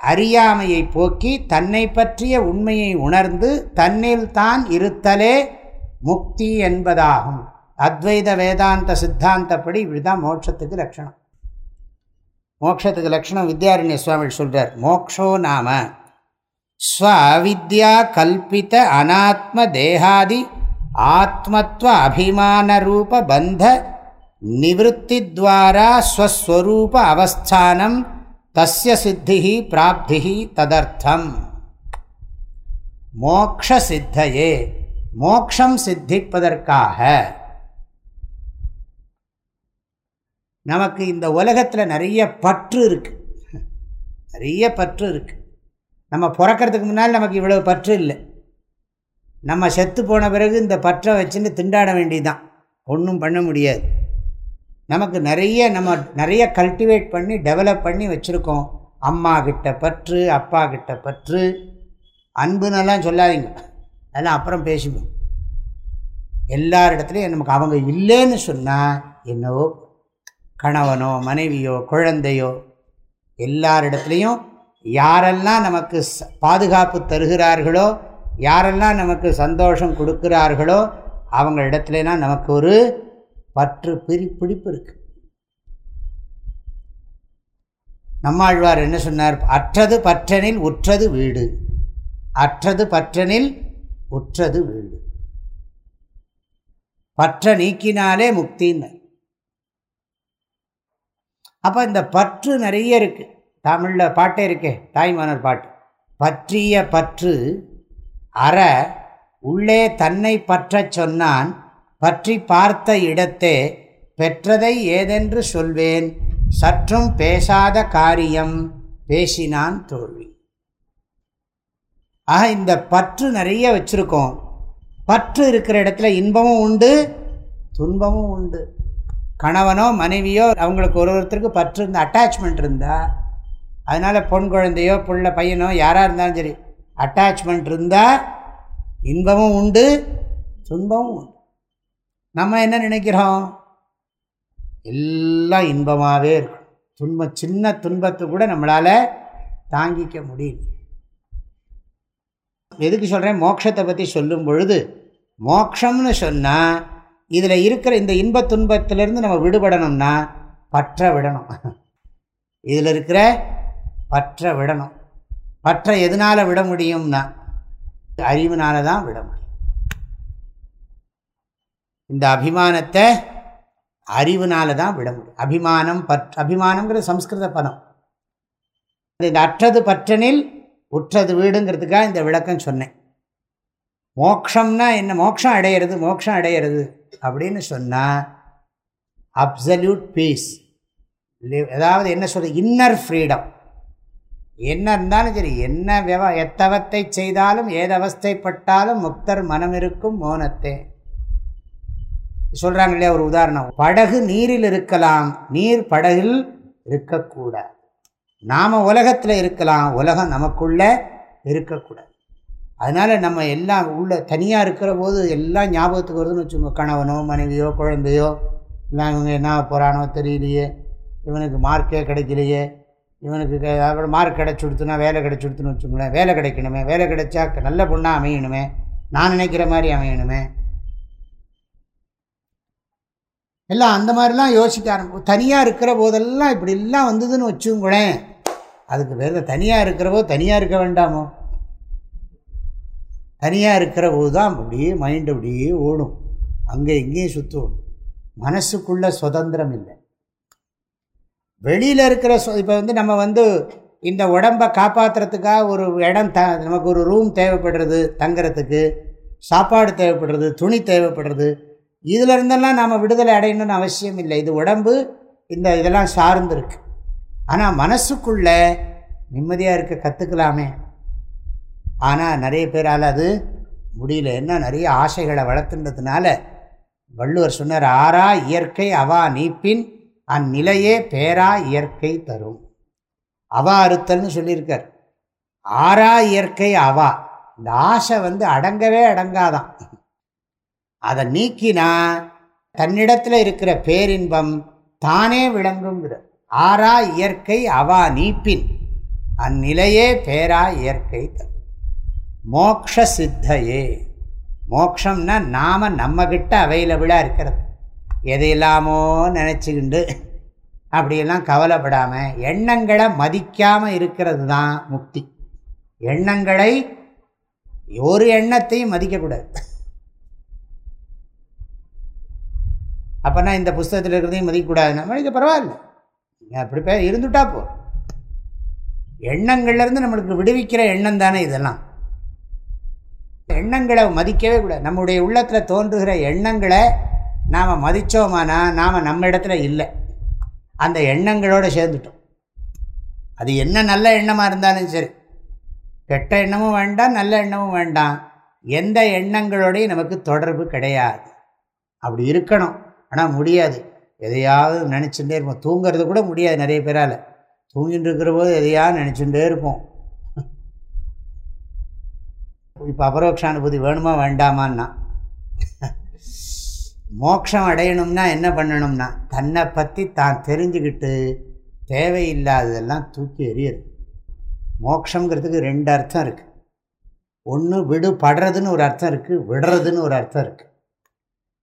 அறியாமையை போக்கி தன்னை பற்றிய உண்மையை உணர்ந்து தன்னில் தான் இருத்தலே முக்தி என்பதாகும். அத்வைத வேதாந்த சித்தாந்தப்படி இப்படிதான் மோட்சத்துக்கு லட்சணம். மோட்சத்துக்கு லட்சணம் வித்யாரண்ய சுவாமி சொல்கிறார் மோக்ஷோ நாம ஸ்வவித்யா கல்பித்த அனாத்ம தேகாதி ஆத்மத்வ அபிமான ரூப பந்த நிவத்தித்வாரா ஸ்வஸ்வரூப அவஸ்தானம் தஸ்ய சித்தி பிராப்தி ததர்த்தம். மோக்ஷ சித்தையே மோக்ஷம் சித்திப்பதற்காக நமக்கு இந்த உலகத்தில் நிறைய பற்று இருக்குது நிறைய பற்று இருக்குது நம்ம பிறக்கிறதுக்கு முன்னால் நமக்கு இவ்வளவு பற்று இல்லை. நம்ம செத்து போன பிறகு இந்த பற்றை வச்சுன்னு திண்டாட வேண்டியதுதான். ஒன்றும் பண்ண முடியாது. நமக்கு நிறைய நம்ம நிறைய கல்டிவேட் பண்ணி டெவலப் பண்ணி வச்சுருக்கோம். அம்மா கிட்ட பற்று அப்பா கிட்ட பற்று. அன்புன்னெல்லாம் சொல்லாதீங்க. அதெல்லாம் அப்புறம் பேசிப்போம். எல்லாரிடத்துலையும் நமக்கு அவங்க இல்லைன்னு சொன்னால் என்னவோ கணவனோ மனைவியோ குழந்தையோ எல்லாரிடத்துலையும் யாரெல்லாம் நமக்கு பாதுகாப்பு தருகிறார்களோ யாரெல்லாம் நமக்கு சந்தோஷம் கொடுக்கிறார்களோ அவங்க இடத்துலலாம் நமக்கு ஒரு பற்று பிரி பிடிப்பு இருக்கு. நம்மாழ்வார் என்ன சொன்னார்? அற்றது பற்றனில் உற்றது வீடு. அற்றது பற்றனில் உற்றது வீடு. பற்ற நீக்கினாலே முக்தின்னு அப்போ இந்த பற்று நிறைய இருக்குது தமிழில் பாட்டே இருக்கே தாய்மானர் பாட்டு. பற்றிய பற்று அற உள்ளே தன்னை பற்றச் சொன்னான் பற்றி பார்த்த இடத்தே பெற்றதை ஏதென்று சொல்வேன் சற்றும் பேசாத காரியம் பேசினான் தோல்வி ஆக இந்த பற்று நிறைய வச்சுருக்கோம். பற்று இருக்கிற இடத்துல இன்பமும் உண்டு துன்பமும் உண்டு. கணவனோ மனைவியோ அவங்களுக்கு ஒரு ஒருத்தருக்கு பற்று இருந்த அட்டாச்மெண்ட் இருந்தால் அதனால் பொன் குழந்தையோ புள்ள பையனோ யாராக இருந்தாலும் சரி அட்டாச்மெண்ட் இருந்தால் இன்பமும் உண்டு துன்பமும் உண்டு. நம்ம என்ன நினைக்கிறோம்? எல்லாம் இன்பமாகவே இருக்கும். துன்பம் சின்ன துன்பத்தை கூட நம்மளால் தாங்கிக்க முடியும் எதுக்கு சொல்கிறேன் மோட்சத்தை பற்றி சொல்லும் பொழுது மோக்ஷம்னு சொன்னால் இதில் இருக்கிற இந்த இன்ப துன்பத்திலேருந்து நம்ம விடுபடணும்னா பற்ற விடணும். இதில் இருக்கிற பற்ற விடணும். பற்ற எதனால் விட முடியும்னா அறிவுனால தான் விட முடியும். இந்த அபிமானத்தை அறிவுனால தான் விட முடியும். அபிமானம் பற் அபிமானங்கிறது சம்ஸ்கிருத பதம். இந்த அற்றது பற்றனில் உற்றது வீடுங்கிறதுக்காக இந்த விளக்கம் சொன்னேன். மோக்ஷம்னா என்ன? மோக்ஷம் அடையிறது மோக்ஷம் அடையிறது அப்படின்னு சொன்னால் அப்சல்யூட் பீஸ் ஏதாவது என்ன சொல்கிறது இன்னர் ஃப்ரீடம் என்ன இருந்தாலும் சரி என்ன விவ எத்தவத்தை செய்தாலும் ஏதவஸ்தைப்பட்டாலும் முக்தர் மனம் இருக்கும் மோனத்தே. சொல்கிறாங்க இல்லையா ஒரு உதாரணம் படகு நீரில் இருக்கலாம் நீர் படகில் இருக்கக்கூடாது. நாம் உலகத்தில் இருக்கலாம் உலகம் நமக்குள்ளே இருக்கக்கூடாது. அதனால் நம்ம எல்லாம் உள்ள தனியாக இருக்கிற போது எல்லாம் ஞாபகத்துக்கு வருதுன்னு வச்சுக்கோங்க கணவனோ மனைவியோ குழந்தையோ இல்லை இவங்க என்ன போகிறானோ தெரியலையே இவனுக்கு மார்க்கே கிடைக்கலையே இவனுக்கு அப்புறம் மார்க் கிடச்சி கொடுத்துனா வேலை கிடச்சி கொடுத்துன்னு வச்சுக்கோங்களேன். வேலை கிடைக்கணுமே. வேலை கிடைச்சா நல்ல பொண்ணாக அமையணுமே. நான் நினைக்கிற மாதிரி அமையணுமே. எல்லாம் அந்த மாதிரிலாம் யோசிக்க ஆரம்பி தனியாக இருக்கிற போதெல்லாம் இப்படிலாம் வந்ததுன்னு வச்சுங்களேன் அதுக்கு வேறு தனியாக இருக்கிறவோ தனியாக இருக்க வேண்டாமோ? தனியாக இருக்கிற போது தான் அப்படியே மைண்டு அப்படியே ஓடும். அங்கே இங்கேயும் சுற்றுவோம் மனசுக்குள்ளே சுதந்திரம் இல்லை. வெளியில் இருக்கிற இப்போ வந்து நம்ம வந்து இந்த உடம்பை காப்பாற்றுறதுக்காக ஒரு இடம் த நமக்கு ஒரு ரூம் தேவைப்படுறது தங்கிறதுக்கு சாப்பாடு தேவைப்படுறது துணி தேவைப்படுறது இதில் இருந்தெல்லாம் நாம் விடுதலை அடையணும்னு அவசியம் இல்லை. இது உடம்பு இந்த இதெல்லாம் சார்ந்துருக்கு ஆனால் மனசுக்குள்ளே நிம்மதியாக இருக்க கற்றுக்கலாமே ஆனால் நிறைய பேரால் அது முடியல. என்ன நிறைய ஆசைகளை வளர்த்துன்றதுனால வள்ளுவர் சொன்னார் ஆறா இயற்கை அவா நீப்பின் அந்நிலையே பேரா இயற்கை தரும். அவா அறுத்தல்னு சொல்லியிருக்கார். ஆறா இயற்கை அவா. இந்த ஆசை வந்து அடங்கவே அடங்காதான் அதை நீக்கினா தன்னிடத்தில் இருக்கிற பேரின்பம் தானே விளங்குங்கிற ஆறா இயற்கை அவா நீப்பின். அந்நிலையே பேரா இயற்கை தரும். மோக்ஷ சித்தையே. மோக்ஷம்னா நாம் நம்மக்கிட்ட அவைலபிளாக இருக்கிறது. எதையெல்லாமோ நினச்சிக்கிண்டு அப்படியெல்லாம் கவலைப்படாமல் எண்ணங்களை மதிக்காமல் இருக்கிறது தான் முக்தி. எண்ணங்களை ஒரு எண்ணத்தையும் மதிக்கக்கூடாது. அப்போனா இந்த புஸ்தகத்தில் இருக்கிறதையும் மதிக்கக்கூடாதுன்னா மதிக்க பரவாயில்ல. அப்படி பே இருந்துட்டா போ. எண்ணங்கள்லேருந்து நம்மளுக்கு விடுவிக்கிற எண்ணம் தானே இதெல்லாம். எண்ணங்களை மதிக்கவே கூடாது. நம்முடைய உள்ளத்தில் தோன்றுகிற எண்ணங்களை நாம் மதித்தோமானா நாம் நம்ம இடத்துல இல்லை. அந்த எண்ணங்களோடு சேர்ந்துட்டோம். அது என்ன நல்ல எண்ணமாக இருந்தாலும் சரி. கெட்ட எண்ணமும் வேண்டாம் நல்ல எண்ணமும் வேண்டாம். எந்த எண்ணங்களோடையும் நமக்கு தொடர்பு கிடையாது. அப்படி இருக்கணும். ஆனால் முடியாது. எதையாவது நினச்சிட்டே இருப்போம். தூங்கிறது கூட முடியாது நிறைய பேரால். தூங்கிட்டு இருக்கிற போது எதையாவது நினச்சிட்டே இருப்போம். இப்போ அபரோக்ஷானுபூதி வேணுமா வேண்டாமான்னா? மோட்சம் அடையணும்னா என்ன பண்ணணும்னா தன்னை பற்றி தான் தெரிஞ்சுக்கிட்டு தேவையில்லாததெல்லாம் தூக்கி எறியது மோக்ஷங்கிறதுக்கு ரெண்டு அர்த்தம் இருக்குது ஒன்று விடுபடுறதுன்னு ஒரு அர்த்தம் இருக்குது விடுறதுன்னு ஒரு அர்த்தம் இருக்குது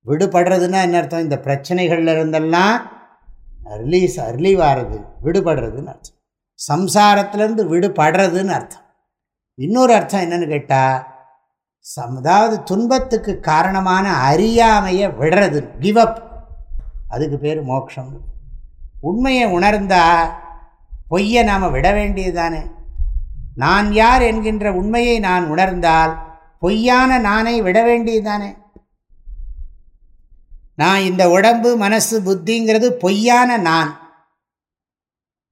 விடுபடுறதுன்னா என்ன அர்த்தம்? இந்த பிரச்சனைகள்ல இருந்தெல்லாம் ரிலீஸ் ரிலீவ் ஆகிறது விடுபடுறதுன்னு அர்த்தம். சம்சாரத்துலேருந்து விடுபடுறதுன்னு அர்த்தம். இன்னொரு அர்த்தம் என்னன்னு கேட்டால் அதாவது துன்பத்துக்கு காரணமான அறியாமையை விடுறது கிவ் அப் அதுக்கு பேர் மோக்ஷம் உண்மையை உணர்ந்தா பொய்யை நாம் விட வேண்டியதுதானே நான் யார் என்கின்ற உண்மையை நான் உணர்ந்தால் பொய்யான நானை விட வேண்டியதுதானே நான் இந்த உடம்பு மனசு புத்திங்கிறது பொய்யான நான்.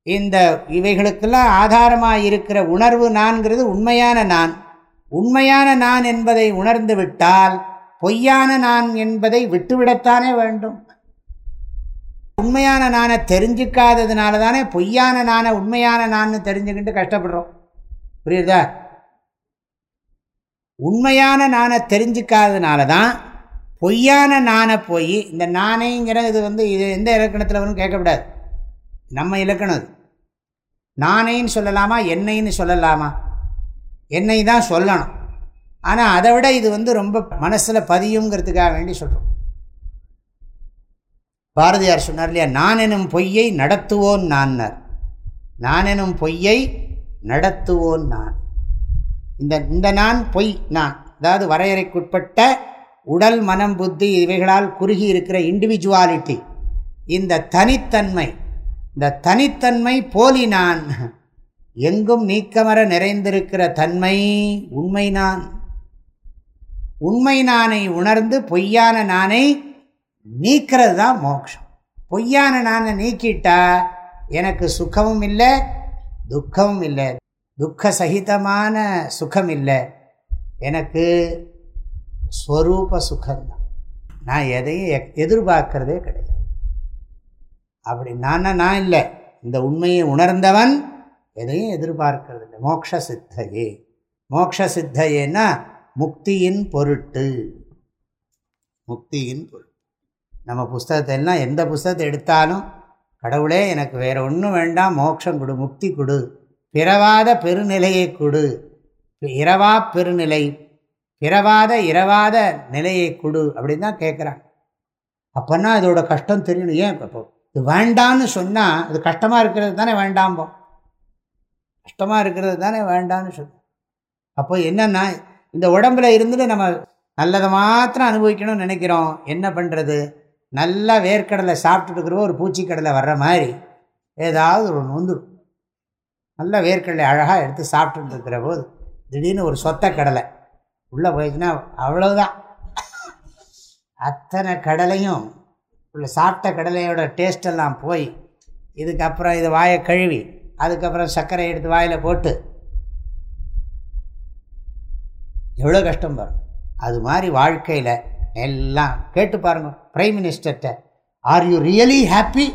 இந்த இவைகளுக்கெல்லாம் ஆதாரமாக இருக்கிற உணர்வு நான்கிறது உண்மையான நான். உண்மையான நான் என்பதை உணர்ந்து விட்டால் பொய்யான நான் என்பதை விட்டுவிடத்தானே வேண்டும். உண்மையான நானை தெரிஞ்சிக்காததுனால தானே பொய்யான நானை உண்மையான நான் தெரிஞ்சுக்கிட்டு கஷ்டப்படுறோம். புரியுதா? உண்மையான நானை தெரிஞ்சிக்காததுனால தான் பொய்யான நானை போய் இந்த நானேங்கிற இது வந்து இது எந்த இலக்கணத்தில் வரும் கேட்கக்கூடாது. நம்ம இலக்கணம் அது. நானேன்னு சொல்லலாமா என்னைன்னு சொல்லலாமா? என்னை தான் சொல்லணும். ஆனால் அதை விட இது வந்து ரொம்ப மனசில் பதியுங்கிறதுக்காக வேண்டி சொல்கிறோம் பாரதியார் சொன்னார் இல்லையா நான் எனும் பொய்யை நடத்துவோன் நான்னார். நான் எனும் பொய்யை நடத்துவோன் நான். இந்த இந்த நான் பொய் நான். அதாவது வரையறைக்குட்பட்ட உடல் மனம் புத்தி இவைகளால் குறுகி இருக்கிற இண்டிவிஜுவாலிட்டி இந்த தனித்தன்மை இந்த தனித்தன்மை போலி நான். எங்கும் நீக்கமர நிறைந்திருக்கிற தன்மை உண்மை நான் உண்மை நானை உணர்ந்து பொய்யான நானை நீக்கிறது தான் மோட்சம் பொய்யான நானை நீக்கிட்டா எனக்கு சுகமும் இல்லை துக்கமும் இல்லை. துக்க சகிதமான சுகம் இல்லை. எனக்கு ஸ்வரூப சுகம்தான். நான் எதையும் எ- எதிர்பார்க்கறதே கிடையாது. அப்படி நான் நான் இல்லை. இந்த உண்மையை உணர்ந்தவன் எதையும் எதிர்பார்க்கறது இல்லை. மோக்ஷ சித்தையே மோக்ஷ சித்தையேன்னா முக்தியின் பொருட்டு. முக்தியின் பொருட்டு. நம்ம புஸ்தகத்தை எல்லாம் எந்த புஸ்தகத்தை எடுத்தாலும் கடவுளே எனக்கு வேற ஒன்றும் வேண்டாம் மோட்சம் கொடு முக்தி கொடு. பிறவாத பெருநிலையை கொடு. இரவா பெருநிலை. பிறவாத இரவாத நிலையை கொடு. அப்படின்னு தான் கேட்குறாங்க அப்போன்னா அதோட கஷ்டம் தெரியணும். ஏன்? இப்போ இது வேண்டான்னு சொன்னால் அது கஷ்டமாக இருக்கிறது தானே வேண்டாம்போ. கஷ்டமாக இருக்கிறது தானே வேண்டான்னு சொன்னோம் அப்போ என்னென்னா இந்த உடம்புல இருந்துட்டு நம்ம நல்லதை மாத்திரம் அனுபவிக்கணும்னு நினைக்கிறோம். என்ன பண்ணுறது நல்லா வேர்க்கடலை சாப்பிட்டுட்டு ஒரு பூச்சிக்கடலை வர்ற மாதிரி ஏதாவது ஒரு நொந்துடும் நல்ல வேர்க்கடலை அழகாக எடுத்து சாப்பிட்டுட்டு இருக்கிற போது திடீர்னு ஒரு சொத்த கடலை உள்ளே போயிடுச்சுன்னா அவ்வளோதான் அத்தனை கடலையும் உள்ள சாப்பிட்ட கடலையோட டேஸ்டெல்லாம் போய் இதுக்கப்புறம் இது வாயை கழுவி அதுக்கப்புறம் சர்க்கரை எடுத்து வாயில் போட்டு. எவ்வளோ கஷ்டம் வரும் அது மாதிரி வாழ்க்கையில் எல்லாம் கேட்டு பாருங்க. பிரைம் மினிஸ்டர்கிட்ட ஆர் யூ ரியலி ஹாப்பி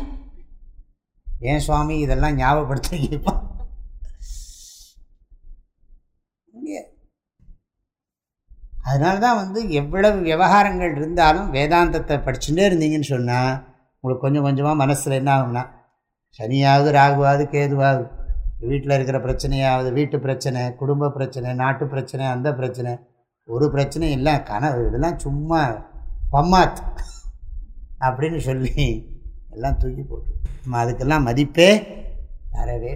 ஏன் சுவாமி இதெல்லாம் ஞாபகப்படுத்திப்பா அதனால தான் வந்து எவ்வளவு விவகாரங்கள் இருந்தாலும் வேதாந்தத்தை படிச்சுட்டே இருந்தீங்கன்னு சொன்னால் உங்களுக்கு கொஞ்சம் கொஞ்சமாக மனசில் என்ன ஆகும்னா சனியாவது ராகுவாவது கேதுவாவது. வீட்டில் இருக்கிற பிரச்சனையாவது வீட்டு பிரச்சனை குடும்ப பிரச்சனை நாட்டு பிரச்சனை அந்த பிரச்சனை. ஒரு பிரச்சனையும் இல்லை கனவு இதெல்லாம் சும்மா பம்மாத் அப்படின்னு சொல்லி எல்லாம் தூக்கி போட்டு நம்ம அதுக்கெல்லாம் மதிப்பே தரவே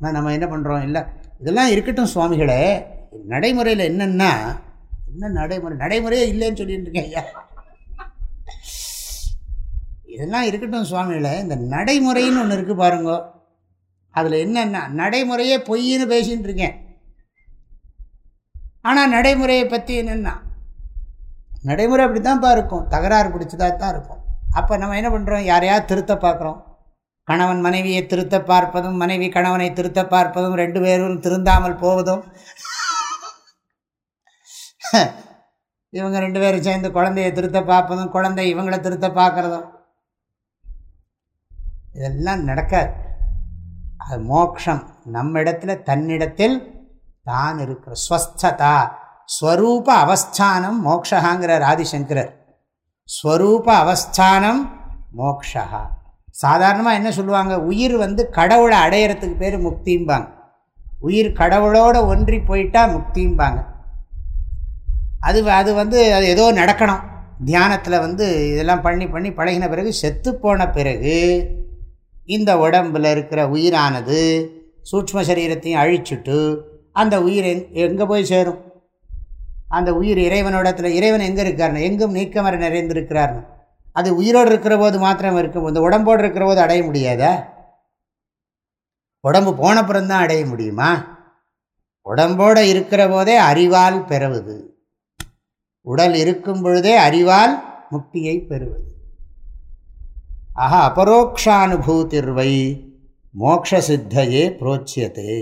ஆனால் நம்ம என்ன பண்ணுறோம் இல்லை இதெல்லாம் இருக்கட்டும் சுவாமிகளே. நடைமுறையில் என்னென்னா என்ன நடைமுறை? நடைமுறையே இல்லைன்னு சொல்லிட்டு இருக்கேன் ஐயா. இதெல்லாம் இருக்கட்டும் சுவாமியில் இந்த நடைமுறைன்னு ஒன்று இருக்குது பாருங்க. அதில் என்னென்னா நடைமுறையே பொய்ன்னு பேசின்னு இருக்கேன். ஆனால் நடைமுறையை பற்றி என்னென்னா நடைமுறை அப்படி தான்ப்பா இருக்கும். தகராறு பிடிச்சதாக தான் இருக்கும். அப்போ நம்ம என்ன பண்ணுறோம் யாரையாவது திருத்த பார்க்குறோம். கணவன் மனைவியை திருத்த பார்ப்பதும் மனைவி கணவனை திருத்த பார்ப்பதும் ரெண்டு பேரும் திருந்தாமல் போவதும். *laughs* இவங்க ரெண்டு பேரும் சேர்ந்து குழந்தைய திருத்த பார்ப்பதும் குழந்தை இவங்களை திருத்த பார்க்குறதும். இதெல்லாம் நடக்காது. அது மோக்ஷம் நம்ம இடத்துல தன்னிடத்தில் தான் இருக்கிற ஸ்வஸ்ததா. ஸ்வரூப அவஸ்தானம் மோக்ஷகாங்கிறார் ஆதிசங்கரர் ஸ்வரூப அவஸ்தானம் மோக்ஷா சாதாரணமாக என்ன சொல்லுவாங்க? உயிர் வந்து கடவுளை அடையிறதுக்கு பேர் முக்திம்பாங்க. உயிர் கடவுளோட ஒன்றி போயிட்டால் முக்திம்பாங்க. அது அது வந்து அது ஏதோ நடக்கணும். தியானத்தில் வந்து இதெல்லாம் பண்ணி பண்ணி பழகின பிறகு செத்து போன பிறகு இந்த உடம்பில் இருக்கிற உயிரானது சூக்ம சரீரத்தையும் அழிச்சுட்டு அந்த உயிர் எங் எங்கே போய் சேரும்? அந்த உயிர் இறைவனோடத்தில் இறைவன் எங்கே இருக்காருன்னு எங்கும் நீக்கமர நிறைந்திருக்கிறார்னு. அது உயிரோடு இருக்கிற போது மாத்திரம் இருக்கும் இந்த உடம்போடு இருக்கிற போது அடைய முடியாதா? உடம்பு போனப்புறம்தான் அடைய முடியுமா? உடம்போடு இருக்கிற போதே அறிவால் பெறுவது. உடல் இருக்கும் பொழுதே அறிவால் முக்தியை பெறுவது. ஆக அபரோக்ஷானுபூதிர்வை. மோக்ஷ சித்தையே புரோச்சியதே.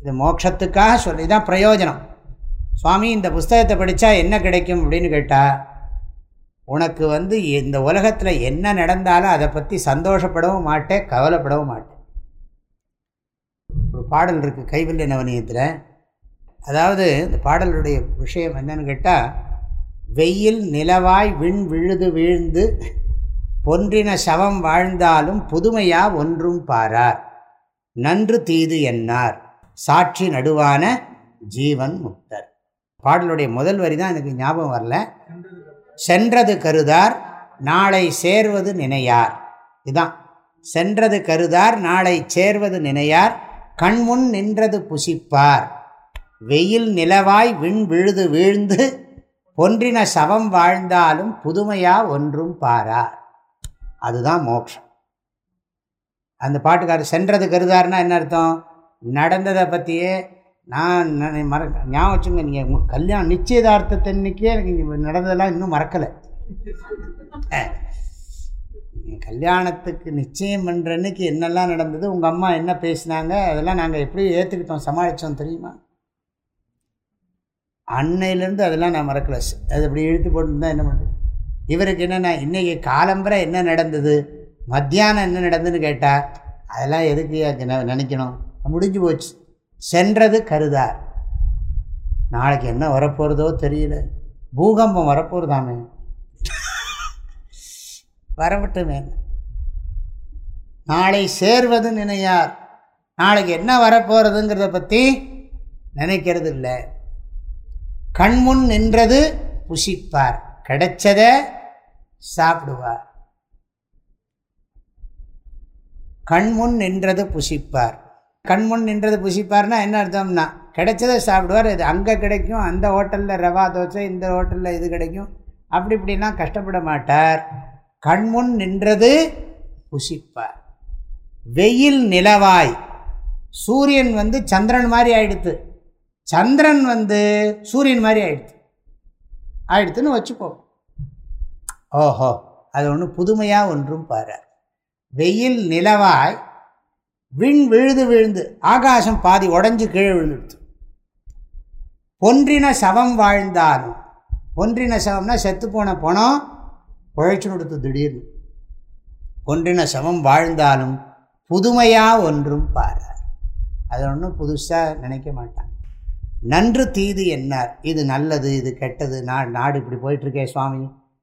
இது மோட்சத்துக்காக சொல்லி இதுதான் பிரயோஜனம். சுவாமி இந்த புஸ்தகத்தை படித்தா என்ன கிடைக்கும் அப்படின்னு கேட்டால் உனக்கு வந்து இந்த உலகத்தில் என்ன நடந்தாலும் அதை பற்றி சந்தோஷப்படவும் மாட்டேன் கவலைப்படவும் மாட்டேன். ஒரு பாடல் இருக்குது கைவில்லை நவனியத்தில் அதாவது இந்த பாடலுடைய விஷயம் என்னன்னு கேட்டால் வெயில் நிலவாய் விண் விழுது வீழ்ந்து ஒன்றின சவம் வாழ்ந்தாலும் புதுமையா ஒன்றும் பாரார். நன்று தீது என்னார். சாட்சி நடுவான ஜீவன் முக்தர். பாடலுடைய முதல் வரி தான் எனக்கு ஞாபகம் வரல. சென்றது கருதார் நாளை சேர்வது நினையார். இதுதான் சென்றது கருதார் நாளை சேர்வது நினையார். கண்முன் நின்றது புசிப்பார். வெயில் நிலவாய் விண் விழுது வீழ்ந்து பொன்றின சவம் வாழ்ந்தாலும் புதுமையா ஒன்றும் பாரார். அதுதான் மோட்சம். அந்த பாட்டுக்காரர் சென்றது கருதாருன்னா என்ன அர்த்தம்? நடந்ததை பற்றியே நான் மற ஞாபகம் வச்சுங்க நீங்கள் உங்கள் கல்யாணம் நிச்சயதார்த்தத்தை அன்றைக்கே எனக்கு இங்க நடந்ததெல்லாம் இன்னும் மறக்கலை. நீங்கள் கல்யாணத்துக்கு நிச்சயம் பண்ணுற அன்னைக்கு என்னெல்லாம் நடந்தது உங்கள் அம்மா என்ன பேசினாங்க அதெல்லாம் நாங்கள் எப்படி ஏற்றுக்கிட்டோம் சமாளித்தோம் தெரியுமா? அன்னையிலேருந்து அதெல்லாம் நான் மறக்கலை அது அப்படி இழுத்து போட்டுருந்தா என்ன பண்ணுறது இவருக்கு என்னென்ன இன்றைக்கி காலம்பரை என்ன நடந்தது? மத்தியானம் என்ன நடந்ததுன்னு கேட்டால் அதெல்லாம் எதுக்கு நினைக்கணும்? முடிஞ்சு போச்சு. சென்றது கருதார் நாளைக்கு என்ன வரப்போகிறதோ தெரியல. பூகம்பம் வரப்போகிறதாமே வரவிட்டுமே. நாளை சேர்வது நினையார். நாளைக்கு என்ன வரப்போகிறதுங்கிறத பற்றி நினைக்கிறது இல்லை கண்முன் நின்றது புசிப்பார். கிடைச்சதை சாப்பிடுவார். கண்முன் நின்றது புசிப்பார். கண்முன் நின்றது புசிப்பார்னா என்ன அர்த்தம்னா கிடைச்சதை சாப்பிடுவார். இது அங்கே கிடைக்கும் அந்த ஹோட்டலில் ரவா தோசை இந்த ஹோட்டலில் இது கிடைக்கும். அப்படி இப்படிலாம் கஷ்டப்பட மாட்டார். கண்முன் நின்றது புசிப்பார். வெயில் நிலவாய். சூரியன் வந்து சந்திரன் மாதிரி ஆயிடுத்து. சந்திரன் வந்து சூரியன் மாதிரி ஆயிடுத்து. ஆயிடுத்துன்னு வச்சுப்போம் ஓஹோ அது ஒன்று புதுமையாக ஒன்றும் பாரு. வெயில் நிலவாய் விண் விழுது விழுந்து ஆகாசம் பாதி உடஞ்சி கீழே விழுந்துடுது பொன்றின சவம் வாழ்ந்தாலும் பொன்றின சவம்னா செத்து போன பணம் உழைச்சு கொடுத்து திடீர்னு. பொன்றின சவம் வாழ்ந்தாலும் புதுமையாக ஒன்றும் பாரார் அதை ஒன்றும் புதுசாக நினைக்க மாட்டான் நன்று தீது என்னார்? இது நல்லது இது கெட்டது நான் நாடு இப்படி போயிட்டுருக்கேன் சுவாமி.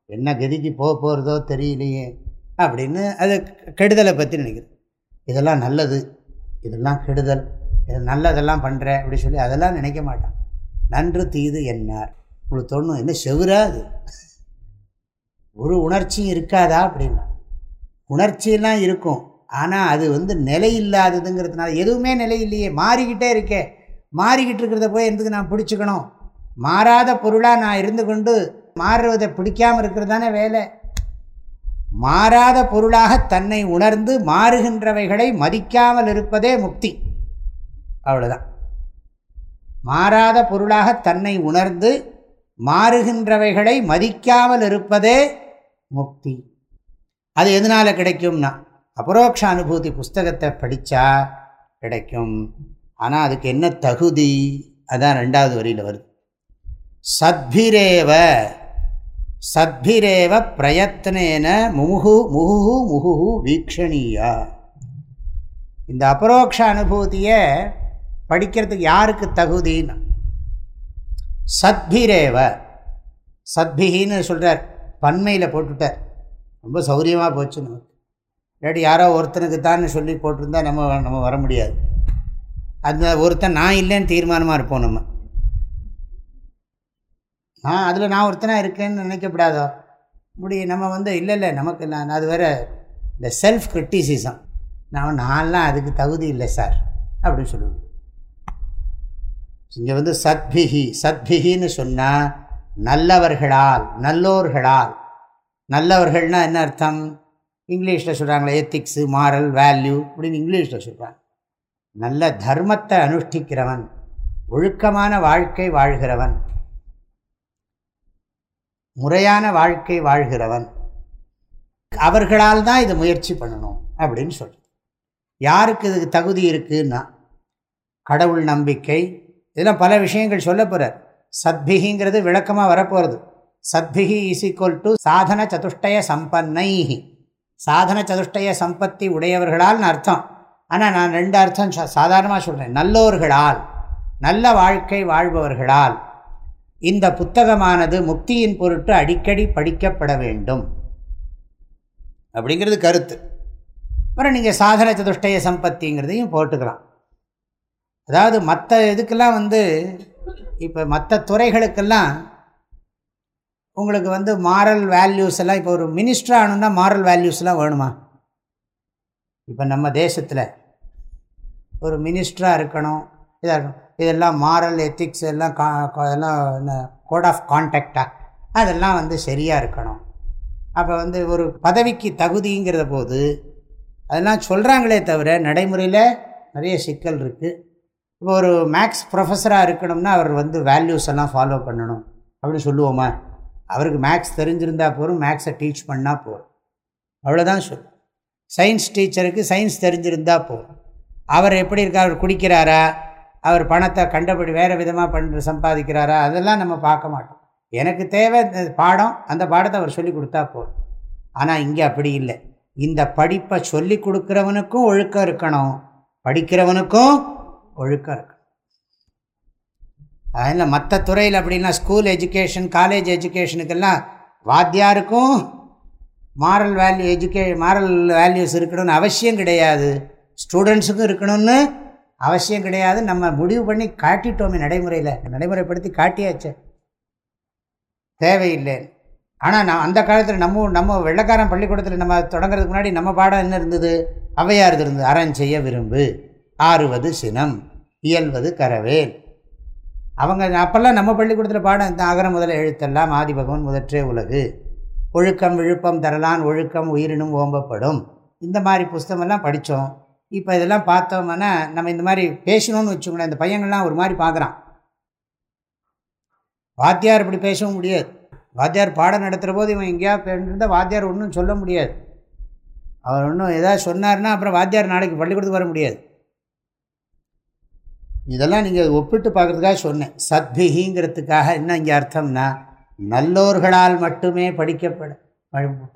என்ன கதிக்கு போக போகிறதோ தெரியலையே அப்படின்னு அது கெடுதலை பற்றி நினைக்கிறேன் இதெல்லாம் நல்லது. இதெல்லாம் கெடுதல். இது நல்லதெல்லாம் பண்ணுற அப்படி சொல்லி அதெல்லாம் நினைக்க மாட்டான். நன்று தீது என்னார். உங்களுக்கு தோணும் என்ன செவுரா அது? ஒரு உணர்ச்சியும் இருக்காதா அப்படின்னா? உணர்ச்சியெல்லாம் இருக்கும். ஆனால் அது வந்து நிலை இல்லாததுங்கிறதுனால எதுவுமே நிலை இல்லையே. மாறிக்கிட்டே இருக்கே. மாறிக்கிட்டு இருக்கிறத போய் எதுக்கு நான் பிடிச்சிக்கணும்? மாறாத பொருளாக நான் இருந்து கொண்டு மாறுவதை பிடிக்காமல் இருக்கிறது தானே வேலை? மாறாத பொருளாக தன்னை உணர்ந்து மாறுகின்றவைகளை மதிக்காமல் இருப்பதே முக்தி. அவ்வளோதான் மாறாத பொருளாக தன்னை உணர்ந்து மாறுகின்றவைகளை மதிக்காமல் இருப்பதே முக்தி. அது எதனால் கிடைக்கும்னா அபரோக்ஷ அனுபூதி புஸ்தகத்தை படித்தா கிடைக்கும். ஆனால் அதுக்கு என்ன தகுதி? அதான் ரெண்டாவது வரியில் வருது. சத்பிரேவ சத்பிரேவ பிரயத்னேன முமுகு முகு முகுகு வீக்ஷணீயா. இந்த அபரோக்ஷ அனுபூதியை படிக்கிறதுக்கு யாருக்கு தகுதின்னு? சத்பிரேவ. சத்பிகின்னு சொல்கிறார் பன்மையில் போட்டுட்டார். ரொம்ப சௌரியமாக போச்சு நமக்கு. இல்லாட்டி யாரோ ஒருத்தனுக்கு தான் சொல்லி போட்டிருந்தா நம்ம நம்ம வர முடியாது. அந்த ஒருத்தன் நான் இல்லைன்னு தீர்மானமாக இருப்போம் நம்ம. ஆ அதில் நான் ஒருத்தனாக இருக்கேன்னு நினைக்கப்படாதோ? இப்படி நம்ம வந்து இல்லை இல்லை நமக்கு நான் அது வேறு இந்த செல்ஃப் கிரிட்டிசிசம் நான் நான்லாம் அதுக்கு தகுதி இல்லை சார் அப்படின்னு சொல்லுவேன் இங்கே வந்து சத்பிகி சத்பிகின்னு சொன்னால் நல்லவர்களால் நல்லோர்களால். நல்லவர்கள்னால் என்ன அர்த்தம்? இங்கிலீஷில் சொல்கிறாங்களே எத்திக்ஸு மாரல் வேல்யூ அப்படின்னு இங்கிலீஷில் சொல்கிறாங்க நல்ல தர்மத்தை அனுஷ்டிக்கிறவன் ஒழுக்கமான வாழ்க்கை வாழ்கிறவன். முறையான வாழ்க்கை வாழ்கிறவன். அவர்களால் தான் இதை முயற்சி பண்ணணும் அப்படின்னு சொல்கிறது யாருக்கு இதுக்கு தகுதி இருக்குன்னா கடவுள் நம்பிக்கை இதெல்லாம் பல விஷயங்கள் சொல்ல போகிறார் சத்பிகிங்கிறது விளக்கமாக வரப்போகிறது சத்பிகி இஸ் ஈக்குவல் டு சாதன சதுஷ்டய சம்பன்னைஹி. சாதன சதுஷ்டய சம்பத்தி உடையவர்களால்னு அர்த்தம். ஆனால் நான் ரெண்டு அர்த்தம் சாதாரணமாக சொல்கிறேன் நல்லோர்களால் நல்ல வாழ்க்கை வாழ்பவர்களால் இந்த புத்தகமானது முக்தியின் பொருட்டு அடிக்கடி படிக்கப்பட வேண்டும். அப்படிங்கிறது கருத்து. அப்புறம் நீங்கள் சாதன சதுஷ்டய சம்பத்திங்கிறதையும் போட்டுக்கலாம். அதாவது மற்ற இதுக்கெல்லாம் வந்து இப்போ மற்ற துறைகளுக்கெல்லாம் உங்களுக்கு வந்து மாரல் வேல்யூஸ் எல்லாம் இப்போ ஒரு மினிஸ்டர் ஆகணுன்னா மாரல் வேல்யூஸ்லாம் வேணுமா? இப்போ நம்ம தேசத்தில் ஒரு மினிஸ்டராக இருக்கணும் இதாக இருக்கும் இதெல்லாம் மாரல் எத்திக்ஸ் எல்லாம் கா என்ன கோட் ஆஃப் கான்டாக்டாக அதெல்லாம் வந்து சரியாக இருக்கணும். அப்போ வந்து ஒரு பதவிக்கு தகுதிங்கிறத போது அதெல்லாம் சொல்கிறாங்களே தவிர நடைமுறையில் நிறைய சிக்கல் இருக்குது இப்போ ஒரு மேக்ஸ் ப்ரொஃபஸராக இருக்கணும்னா அவர் வந்து வேல்யூஸ் எல்லாம் ஃபாலோ பண்ணணும். அப்படின்னு சொல்லுவோமா? அவருக்கு மேக்ஸ் தெரிஞ்சிருந்தால் போகிறோம் மேக்ஸை டீச் பண்ணால் போகிறோம் அவ்வளோதான் சொல். சயின்ஸ் டீச்சருக்கு சயின்ஸ் தெரிஞ்சிருந்தால் போகும் அவர் எப்படி இருக்கார் அவர் குடிக்கிறாரா? அவர் பணத்தை கண்டபடி வேறு விதமாக பண்ண சம்பாதிக்கிறாரா? அதெல்லாம் நம்ம பார்க்க மாட்டோம். எனக்கு தேவை இந்த பாடம் அந்த பாடத்தை அவர் சொல்லி கொடுத்தா போதும். ஆனால் இங்கே அப்படி இல்லை. இந்த படிப்பை சொல்லி கொடுக்குறவனுக்கும் ஒழுக்கம் இருக்கணும். படிக்கிறவனுக்கும் ஒழுக்கம் இருக்கணும். அதில் மற்ற துறையில் அப்படின்னா ஸ்கூல் எஜுகேஷன் காலேஜ் எஜுகேஷனுக்கெல்லாம் வாத்தியாருக்கும் மாரல் வேல்யூ எஜுகே மாரல் வேல்யூஸ் இருக்கணும்னு அவசியம் கிடையாது. ஸ்டூடெண்ட்ஸுக்கும் இருக்கணும்னு அவசியம் கிடையாது. நம்ம முடிவு பண்ணி காட்டிட்டோமே நடைமுறையில். நடைமுறைப்படுத்தி காட்டியாச்சு. தேவையில்லை. ஆனால் நான் அந்த காலத்தில் நம்ம நம்ம வெள்ளக்காரன் பள்ளிக்கூடத்தில் நம்ம தொடங்குறதுக்கு முன்னாடி நம்ம பாடம் என்ன இருந்தது? அவையார் இருந்தது அறம் செய்ய விரும்பு. ஆறுவது சினம் இயல்வது கரவேல். அவங்க அப்போல்லாம் நம்ம பள்ளிக்கூடத்தில் பாடம் இந்த அகர முதல எழுத்தெல்லாம் ஆதிபகவன் முதற்றே உலகு. ஒழுக்கம் விழுப்பம் தரலான் ஒழுக்கம் உயிரினும் ஓம்பப்படும். இந்த மாதிரி புஸ்தமெல்லாம் படித்தோம் இப்போ இதெல்லாம் பார்த்தோம்னா நம்ம இந்த மாதிரி பேசணும்னு வச்சுக்கோங்களேன் இந்த பையங்கள்லாம் ஒரு மாதிரி பார்க்குறான் வாத்தியார் இப்படி பேசவும் முடியாது. வாத்தியார் பாடம் நடத்துகிற போது இவன் எங்கேயா இருந்தால் வாத்தியார் ஒன்றும் சொல்ல முடியாது. அவர் ஒன்றும் ஏதாவது சொன்னார்னா அப்புறம் வாத்தியார் நாளைக்கு பள்ளிக்கூடத்துக்கு வர முடியாது. இதெல்லாம் நீங்கள் ஒப்பிட்டு பார்க்குறதுக்காக சொன்னேன். சத்பிகிங்கிறதுக்காக என்ன இங்கே அர்த்தம்னா நல்லோர்களால் மட்டுமே படிக்கப்பட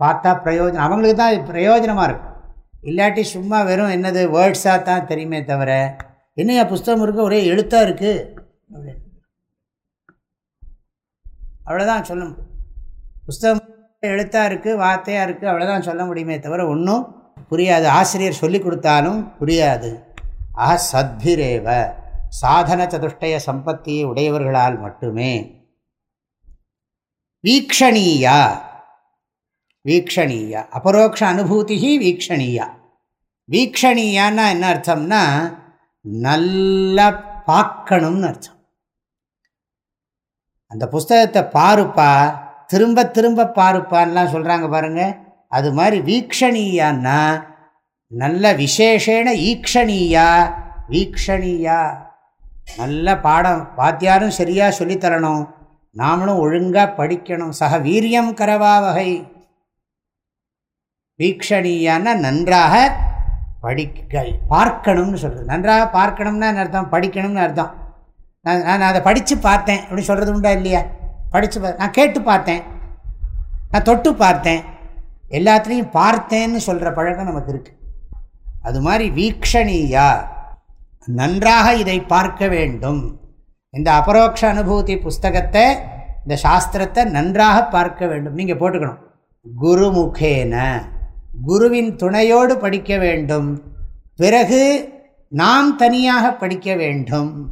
பார்த்தா பிரயோஜனம் அவங்களுக்கு தான் பிரயோஜனமாக இருக்கும். இல்லாட்டி சும்மா வெறும் என்னது வேர்ட்ஸாக தான் தெரியுமே தவிர என்னையா புஸ்தகம் இருக்குது ஒரே எழுத்தாக இருக்குது அப்படின்னு அவ்வளோதான் சொல்ல முடியும். புஸ்தகம் எழுத்தாக இருக்குது வார்த்தையாக இருக்குது அவ்வளோதான் சொல்ல முடியுமே தவிர ஒன்றும் புரியாது. ஆசிரியர் சொல்லி கொடுத்தாலும் புரியாது. ஆஹா சத்பிரேவ சாதன சதுஷ்டய சம்பத்தியை உடையவர்களால் மட்டுமே. வீக்ஷணீயா வீக்ஷணீயா அபரோக்ஷ அனுபூதி வீக்ஷணீயா. வீக்ஷணீயான்னா என்ன அர்த்தம்னா நல்லா பார்க்கணும்னு அர்த்தம். அந்த புஸ்தகத்தை பாருப்பா திரும்ப திரும்ப பாருப்பான்லாம் சொல்கிறாங்க பாருங்கள் அது மாதிரி வீக்ஷணீயான்னா நல்ல விசேஷேன ஈக்ஷணீயா வீக்ஷணீயா. நல்ல பாடம் வாத்தியாரும் சரியாக சொல்லித்தரணும். நாமளும் ஒழுங்காக படிக்கணும். சக வீரியம் கரவா வீக்ஷணியான நன்றாக படிக்க பார்க்கணும்னு சொல்கிறது நன்றாக பார்க்கணும்னா அர்த்தம்? படிக்கணும்னு அர்த்தம். நான் நான் அதை படித்து பார்த்தேன். அப்படின்னு சொல்கிறது உண்டா இல்லையா? படித்து நான் கேட்டு பார்த்தேன். நான் தொட்டு பார்த்தேன். எல்லாத்துலேயும் பார்த்தேன்னு சொல்கிற பழக்கம் நமக்கு இருக்குது அது மாதிரி வீக்ஷணியா நன்றாக இதை பார்க்க வேண்டும். இந்த அபரோக்ஷ அனுபூதி புஸ்தகத்தை இந்த சாஸ்திரத்தை நன்றாக பார்க்க வேண்டும். நீங்கள் போட்டுக்கணும். குருமுகேன. குருவின் துணையோடு படிக்க வேண்டும். பிறகு நாம் தனியாக படிக்க வேண்டும்.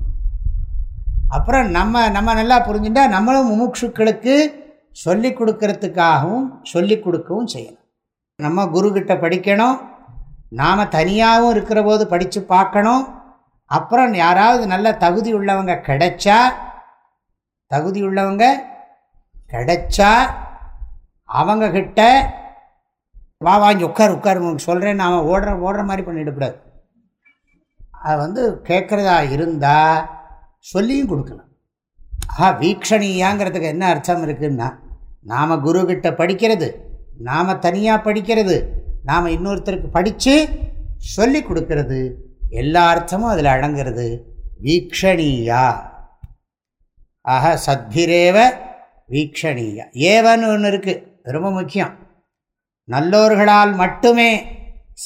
அப்புறம் நம்ம நம்ம நல்லா புரிஞ்சுட்டா நம்மளும் முமுட்சுக்களுக்கு சொல்லி கொடுக்கறதுக்காகவும் சொல்லி கொடுக்கவும் செய்யணும். நம்ம குருக்கிட்ட படிக்கணும். நாம் தனியாகவும் இருக்கிற போது படித்து பார்க்கணும். அப்புறம் யாராவது நல்ல தகுதி உள்ளவங்க கிடைச்சா தகுதி உள்ளவங்க கிடைச்சா அவங்கக்கிட்ட வா வாங்கி உட்கார் உட்கார் உனக்கு சொல்கிறேன் நான் ஓடுற ஓடுற மாதிரி பண்ணிவிடக்கூடாது அது வந்து கேட்குறதா இருந்தால் சொல்லியும் கொடுக்கலாம். ஆஹா வீக்ஷணியாங்கிறதுக்கு என்ன அர்த்தம் இருக்குன்னா நாம் குருக்கிட்ட படிக்கிறது நாம் தனியாக படிக்கிறது நாம் இன்னொருத்தருக்கு படித்து சொல்லி கொடுக்கறது எல்லா அர்த்தமும் அதில் அடங்கிறது வீக்ஷணீயா. ஆஹா சத்பிரேவ வீக்ஷணீயா. ஏவன்னு ஒன்று இருக்குது ரொம்ப முக்கியம். நல்லோர்களால் மட்டுமே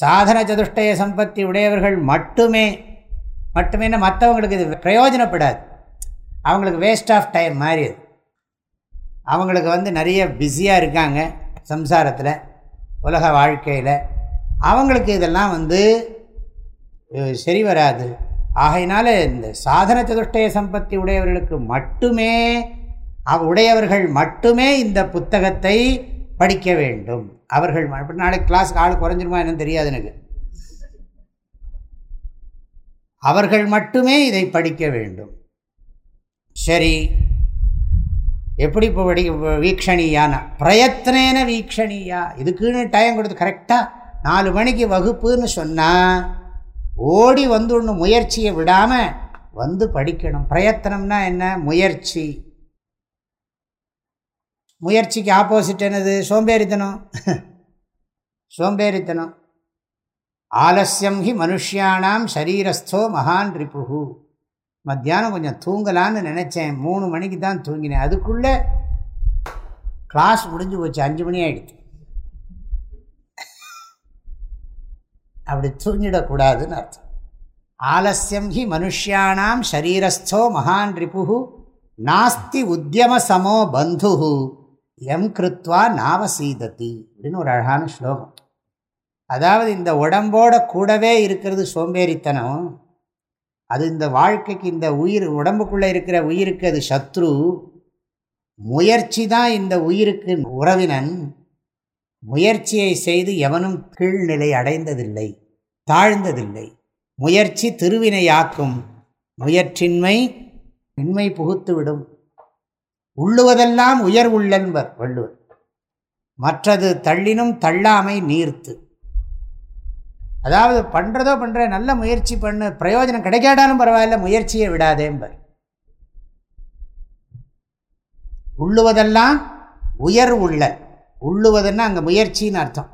சாதன சதுஷ்டய சம்பத்தி உடையவர்கள் மட்டுமே மட்டுமே மற்றவங்களுக்கு இது பிரயோஜனப்படாது. அவங்களுக்கு வேஸ்ட் ஆஃப் டைம் மாதிரி அது. அவங்களுக்கு வந்து நிறைய பிஸியாக இருக்காங்க சம்சாரத்தில் உலக வாழ்க்கையில். அவங்களுக்கு இதெல்லாம் வந்து சரி வராது. ஆகையினால இந்த சாதன சதுஷ்டய சம்பத்தி உடையவர்களுக்கு மட்டுமே அவ உடையவர்கள் மட்டுமே இந்த புத்தகத்தை படிக்க வேண்டும். அவர்கள் நாளைக்கு கிளாஸுக்கு ஆள் குறைஞ்சிருமா என்னன்னு தெரியாது எனக்கு. அவர்கள் மட்டுமே இதை படிக்க வேண்டும். சரி. எப்படி இப்போ படி வீக்ஷணியானா? பிரயத்தனேன வீக்ஷணியா? இதுக்குன்னு டைம் கொடுத்து கரெக்டாக நாலு மணிக்கு வகுப்புன்னு சொன்னால் ஓடி வந்து ஒன்று முயற்சியை விடாமல் வந்து படிக்கணும். பிரயத்தனம்னா என்ன? முயற்சி. முயற்சிக்கு ஆப்போசிட் என்னது? சோம்பேறித்தனம். சோம்பேறித்தனம். ஆலசியம் ஹி மனுஷியானாம் சரீரஸ்தோ மகான் ரிப்புகு மத்தியானம் கொஞ்சம் தூங்கலான்னு நினச்சேன். மூணு மணிக்கு தான் தூங்கினேன். அதுக்குள்ளே கிளாஸ் முடிஞ்சு போச்சு. அஞ்சு மணி ஆகிடுச்சு அப்படி தூங்கிடக்கூடாதுன்னு அர்த்தம். ஆலசியம் ஹி மனுஷியானாம் சரீரஸ்தோ மகான் ரிபு நாஸ்தி உத்தியமசமோ பந்து எம் கிருத்வா நாவசீதத்தி அப்படின்னு ஒரு அழகான ஸ்லோகம். அதாவது இந்த உடம்போட கூடவே இருக்கிறது சோம்பேறித்தனம். அது இந்த வாழ்க்கைக்கு இந்த உயிர் உடம்புக்குள்ளே இருக்கிற உயிருக்கு அது சத்ரு. முயற்சி தான் இந்த உயிருக்கு உறவினன். முயற்சியை செய்து எவனும் கீழ்நிலை அடைந்ததில்லை தாழ்ந்ததில்லை. முயற்சி திருவினையாக்கும். முயற்சின்மை இன்மை புகுத்துவிடும். உள்ளுவதெல்லாம் உயர் உள்ளன்பர் வள்ளுவர். மற்றது தள்ளினும் தள்ளாமை நீர்த்து. அதாவது பண்ணுறதோ பண்ணுற நல்ல முயற்சி பண்ணு பிரயோஜனம் கிடைக்காட்டாலும் பரவாயில்ல முயற்சியை விடாதேம்பர். உள்ளுவதெல்லாம் உயர் உள்ளல் உள்ளுவதுன்னா அங்கே முயற்சின்னு அர்த்தம்.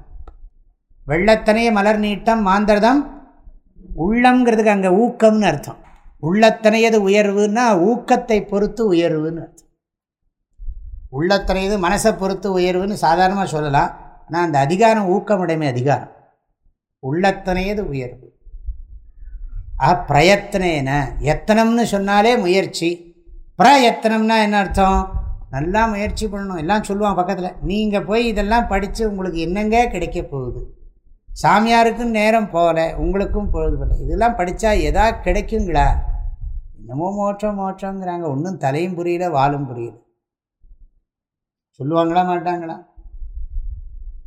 வெள்ளத்தனைய மலர் நீட்டம் மாந்தர்தம் உள்ளங்கிறதுக்கு அங்கே ஊக்கம்னு அர்த்தம். உள்ளத்தனையது உயர்வுன்னா ஊக்கத்தை பொறுத்து உயர்வுன்னு அர்த்தம். உள்ளத்தனையது மனசை பொறுத்து உயர்வுன்னு சாதாரணமாக சொல்லலாம். ஆனால் அந்த அதிகாரம் ஊக்கமுடைமை அதிகாரம். உள்ளத்தனையது உயர்வு. ஆ பிரயத்தனேன. எத்தனம்னு சொன்னாலே முயற்சி. பிரயத்தனம்னா என்ன அர்த்தம்? நல்லா முயற்சி பண்ணணும். எல்லாம் சொல்லுவான் பக்கத்தில். நீங்கள் போய் இதெல்லாம் படித்து உங்களுக்கு என்னங்க கிடைக்க போகுது? சாமியாருக்கும் நேரம் போகல. உங்களுக்கும் பொழுது போகல இதெல்லாம் படித்தா எதா கிடைக்குங்களா? என்னமோ மோற்றம் மோற்றங்கிறாங்க ஒன்றும் தலையும் புரியல வாலும் புரியல. சொல்லுவாங்களா மாட்டாங்களா?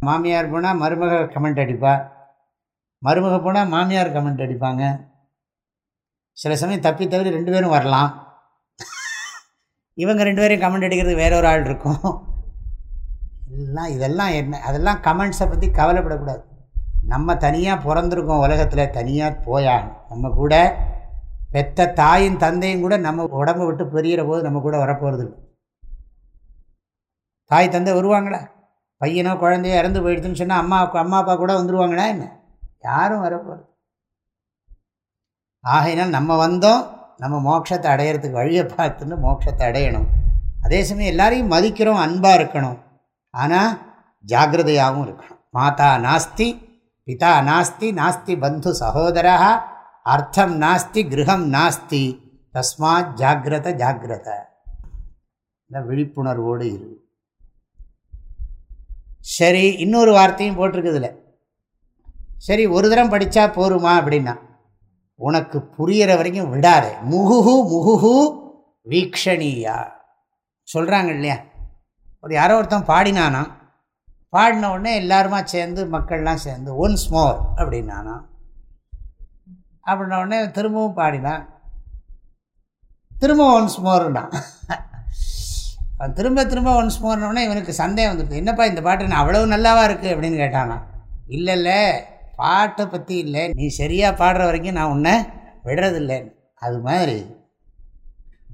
மாமியார் போனால் மருமக கமெண்ட் அடிப்பா. மருமக போனால் மாமியார் கமெண்ட் அடிப்பாங்க. சில சமயம் தப்பி தவிர ரெண்டு பேரும் வரலாம். இவங்க ரெண்டு பேரையும் கமெண்ட் அடிக்கிறது வேற ஒரு ஆள் இருக்கும். எல்லாம் இதெல்லாம் என்ன அதெல்லாம் கமெண்ட்ஸை பற்றி கவலைப்படக்கூடாது. நம்ம தனியாக பிறந்திருக்கோம் உலகத்தில் தனியாக போயாகணும். நம்ம கூட பெத்த தாயும் தந்தையும் கூட நம்ம உடம்பு விட்டு பெரியிற போது நம்ம கூட வரப்போகிறது இல்லை தாய் தந்தை வருவாங்களா? பையனோ குழந்தையோ இறந்து போயிடுதுன்னு சொன்னால் அம்மா அம்மா அப்பா கூட வந்துடுவாங்களா என்ன? யாரும் வரப்போகிறது ஆகையினால் நம்ம வந்தோம் நம்ம மோட்சத்தை அடையிறதுக்கு வழியை பார்த்துன்னு மோட்சத்தை அடையணும். அதே சமயம் எல்லாரையும் மதிக்கிறோம் அன்பாக இருக்கணும். ஆனால் ஜாகிரதையாகவும் இருக்கணும். மாதா நாஸ்தி பிதா நாஸ்தி நாஸ்தி பந்து சகோதரா அர்த்தம் நாஸ்தி கிரகம் நாஸ்தி. தஸ்மாத் ஜாகிரத ஜாகிரத இந்த விழிப்புணர்வோடு இரு. சரி இன்னொரு வார்த்தையும் போட்டிருக்குதுல. சரி ஒரு தரம் படித்தா போருமா அப்படின்னா உனக்கு புரிகிற வரைக்கும் விடாத. முகுஹு முகுஹு வீக்ஷணியா. சொல்கிறாங்க இல்லையா? ஒரு யாரோ ஒருத்தன் பாடினானா பாடின உடனே எல்லாருமா சேர்ந்து மக்கள்லாம் சேர்ந்து ஒன்ஸ் மோர் அப்படின்னானா அப்படின்ன உடனே திரும்பவும் பாடினான். திரும்ப ஒன்ஸ் மோர்னா திரும்ப திரும்ப ஒன்ஸ் மோர்னோடனே இவனுக்கு சந்தேகம் வந்துடுது என்னப்பா இந்த பாட்டு? நான் அவ்வளவு நல்லாவா இருக்குது அப்படின்னு கேட்டானா. இல்லை இல்லை பாட்டை பற்றி இல்லை. நீ சரியாக பாடுற வரைக்கும் நான் உன்னை விடுறதில்லை. அது மாதிரி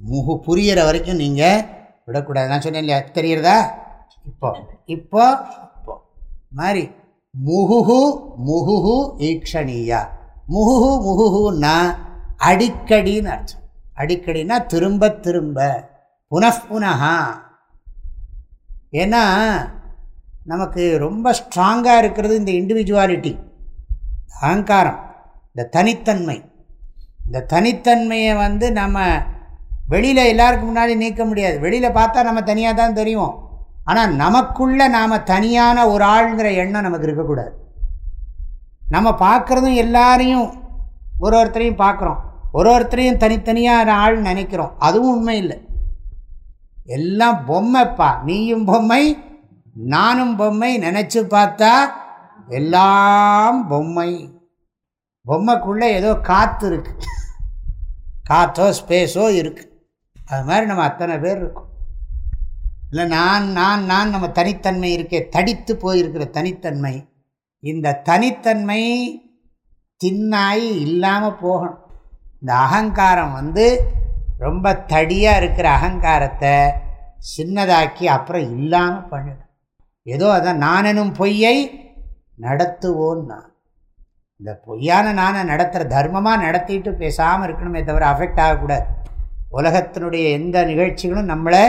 முகு புரியிற வரைக்கும் நீங்கள் விடக்கூடாது. நான் சொன்னேன் இல்லையா? தெரியுறதா இப்போ இப்போ இப்போ. மாதிரி முகுஹு முகுஹு ஈக்ஷணியா. முகுஹு முகுஹுன்னா அடிக்கடின்னு அர்த்தம். அடிக்கடினா திரும்ப திரும்ப. புனப்புனஹா ஏன்னா நமக்கு ரொம்ப ஸ்ட்ராங்காக இருக்கிறது இந்த இண்டிவிஜுவாலிட்டி அகங்காரம். இந்த தனித்தன்மை. இந்த தனித்தன்மையை வந்து நம்ம வெளியில் எல்லாருக்கும் முன்னாடி நீக்க முடியாது. வெளியில் பார்த்தா நம்ம தனியாக தான் தெரியும் ஆனால் நமக்குள்ளே நாம் தனியான ஒரு ஆளுங்கிற எண்ணம் நமக்கு இருக்கக்கூடாது. நம்ம பார்க்குறதும் எல்லாரையும் ஒரு ஒருத்தரையும் பார்க்குறோம். ஒரு ஒருத்தரையும் தனித்தனியாக ஆள் நினைக்கிறோம். அதுவும் உண்மை இல்லை. எல்லாம் பொம்மைப்பா. நீயும் பொம்மை நானும் பொம்மை நினச்சி பார்த்தா எல்லாம் பொம்மை. பொம்மைக்குள்ளே ஏதோ காற்று இருக்கு. காற்றோ ஸ்பேஸோ இருக்குது அது மாதிரி நம்ம அத்தனை பேர் இருக்கும். இல்லை நான் நான் நான் நம்ம தனித்தன்மை இருக்கே தடித்து போயிருக்கிற தனித்தன்மை. இந்த தனித்தன்மை தின்னாய் இல்லாமல் போகணும். இந்த அகங்காரம் வந்து ரொம்ப தடியாக இருக்கிற அகங்காரத்தை சின்னதாக்கி அப்புறம் இல்லாமல் பண்ணிடும் ஏதோ அதான் நானெனும் பொய்யை நடத்துவோம் நான். இந்த பொய்யான நானை நடத்துகிற தர்மமாக நடத்திட்டு பேசாமல் இருக்கணுமே தவிர அஃபெக்ட் ஆகக்கூடாது. உலகத்தினுடைய எந்த நிகழ்ச்சிகளும் நம்மளை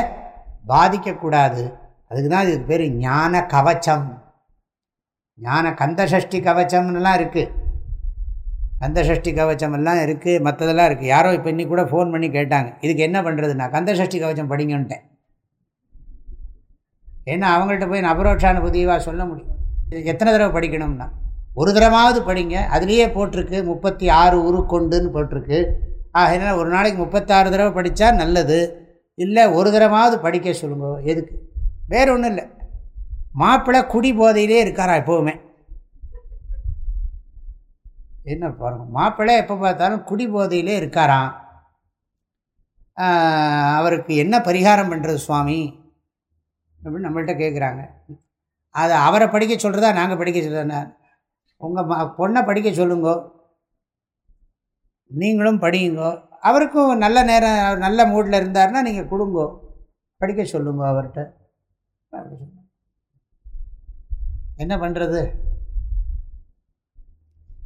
பாதிக்கக்கூடாது. அதுக்கு தான் இதுக்கு பேர் ஞான கவச்சம். ஞான கந்தசஷ்டி கவச்சம்னுலாம் இருக்குது கந்தசஷ்டி கவச்சமெல்லாம் இருக்குது மற்றதெல்லாம் இருக்குது யாரோ இப்போ இன்னி கூட ஃபோன் பண்ணி கேட்டாங்க. இதுக்கு என்ன பண்ணுறதுன்னா கந்தசஷ்டி கவச்சம் படிங்கன்ட்டேன். ஏன்னா அவங்கள்ட்ட போய் நான் அபரோட்சானுபதிவாக சொல்ல முடியும். எத்தனை தடவை படிக்கணும்னா ஒரு தடவாவது படிங்க. அதுலேயே போட்டிருக்கு முப்பத்தி ஆறு உரு கொண்டுன்னு போட்டிருக்கு. ஆகினா ஒரு நாளைக்கு முப்பத்தாறு தடவை படித்தா நல்லது. இல்லை ஒரு தடவாவது படிக்க சொல்லுங்க. எதுக்கு? வேறு ஒன்றும் இல்லை. மாப்பிள்ளை குடி போதையிலே இருக்காரா எப்போவுமே? என்ன பாருங்க மாப்பிள்ளை எப்போ பார்த்தாலும் குடி போதையிலே இருக்காராம் அவருக்கு என்ன பரிகாரம் பண்ணுறது சுவாமி? அப்படின்னு நம்மள்கிட்ட கேட்குறாங்க அதை அவரை படிக்க சொல்கிறதா நாங்கள் படிக்க சொல்கிறதா உங்கள் ம பொண்ணை படிக்க சொல்லுங்கோ. நீங்களும் படியுங்கோ. அவருக்கும் நல்ல நேரம் நல்ல மூடில் இருந்தார்னா நீங்கள் கொடுங்கோ. படிக்க சொல்லுங்க அவர்கிட்ட. என்ன பண்ணுறது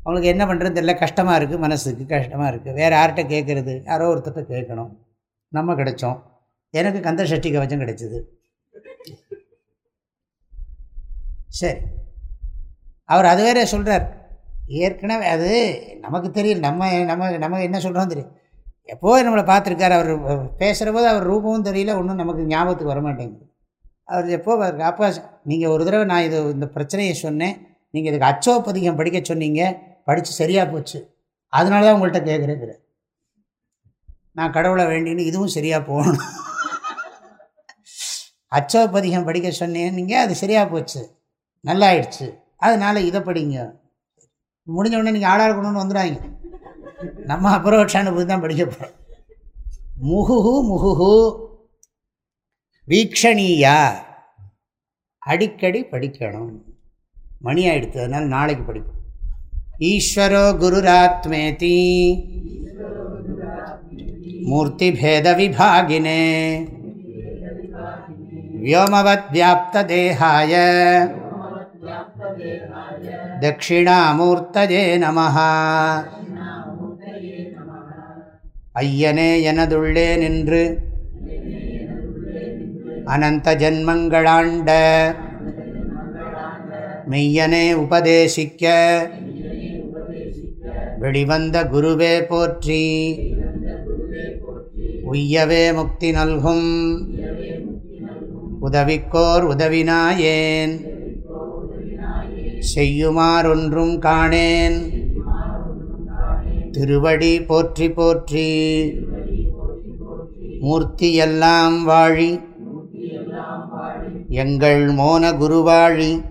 அவங்களுக்கு என்ன பண்ணுறது தெரியல. கஷ்டமாக இருக்குது மனசுக்கு கஷ்டமாக இருக்குது வேறு யார்கிட்ட கேட்குறது யாரோ ஒருத்தர்கிட்ட கேட்கணும் நம்ம கிடைச்சோம். எனக்கு கந்த சஷ்டி கவச்சம் கிடைச்சிது. சரி. அவர் அது வேற சொல்கிறார் ஏற்கனவே அது நமக்கு தெரியல. நம்ம நம்ம நம்ம என்ன சொல்கிறோம் தெரியும் எப்போ நம்மளை பார்த்துருக்காரு அவர் பேசுகிற போது அவர் ரூபமும் தெரியல. ஒன்றும் நமக்கு ஞாபகத்துக்கு வர மாட்டேங்குது. அவர் எப்போ அப்பா நீங்கள் ஒரு தடவை நான் இது இந்த பிரச்சனையை சொன்னேன். நீங்கள் இதுக்கு அச்சோப்பதிகம் படிக்க சொன்னீங்க. படித்து சரியாக போச்சு. அதனால தான் உங்கள்கிட்ட கேட்குறேங்கிற நான் கடவுளை வேண்டின்னு இதுவும் சரியாக போகணும். அச்சோப்பதிகம் படிக்க சொன்னீங்க அது சரியாக போச்சு. நல்லாயிடுச்சு. அதனால் இதை படிங்க. முடிஞ்ச உடனே நீங்கள் ஆளாக இருக்கணும்னு வந்துடுவாங்க நம்ம அபரோட்சானுபூதி தான் படிக்க போகிறோம் முகுஹு முகுஹு வீக்ஷணீயா? அடிக்கடி படிக்கணும். மணி ஆயிடுத்து அதனால் நாளைக்கு படிப்போம். ஈஸ்வரோ குருராத்மேதி மூர்த்திபேத விபாகினே व्योमवद् व्याप्तदेहाय தட்சிணாமூர்த்தஜே நம ஐயனே எனதுள்ளே நின்று அனந்த ஜன்மங்களாண்ட மெய்யனே உபதேசிக்க வெளிவந்த குருவே போற்றி. உய்யவே முக்தி நல்கும். உதவிக்கோர் உதவினாயேன். செய்யுமாறொன்றும் காணேன். திருவடி போற்றி போற்றி. மூர்த்தியெல்லாம் வாழி. எங்கள் மோன குருவாழி.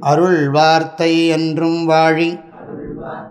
அருள் வார்த்தை என்றும் வாழி.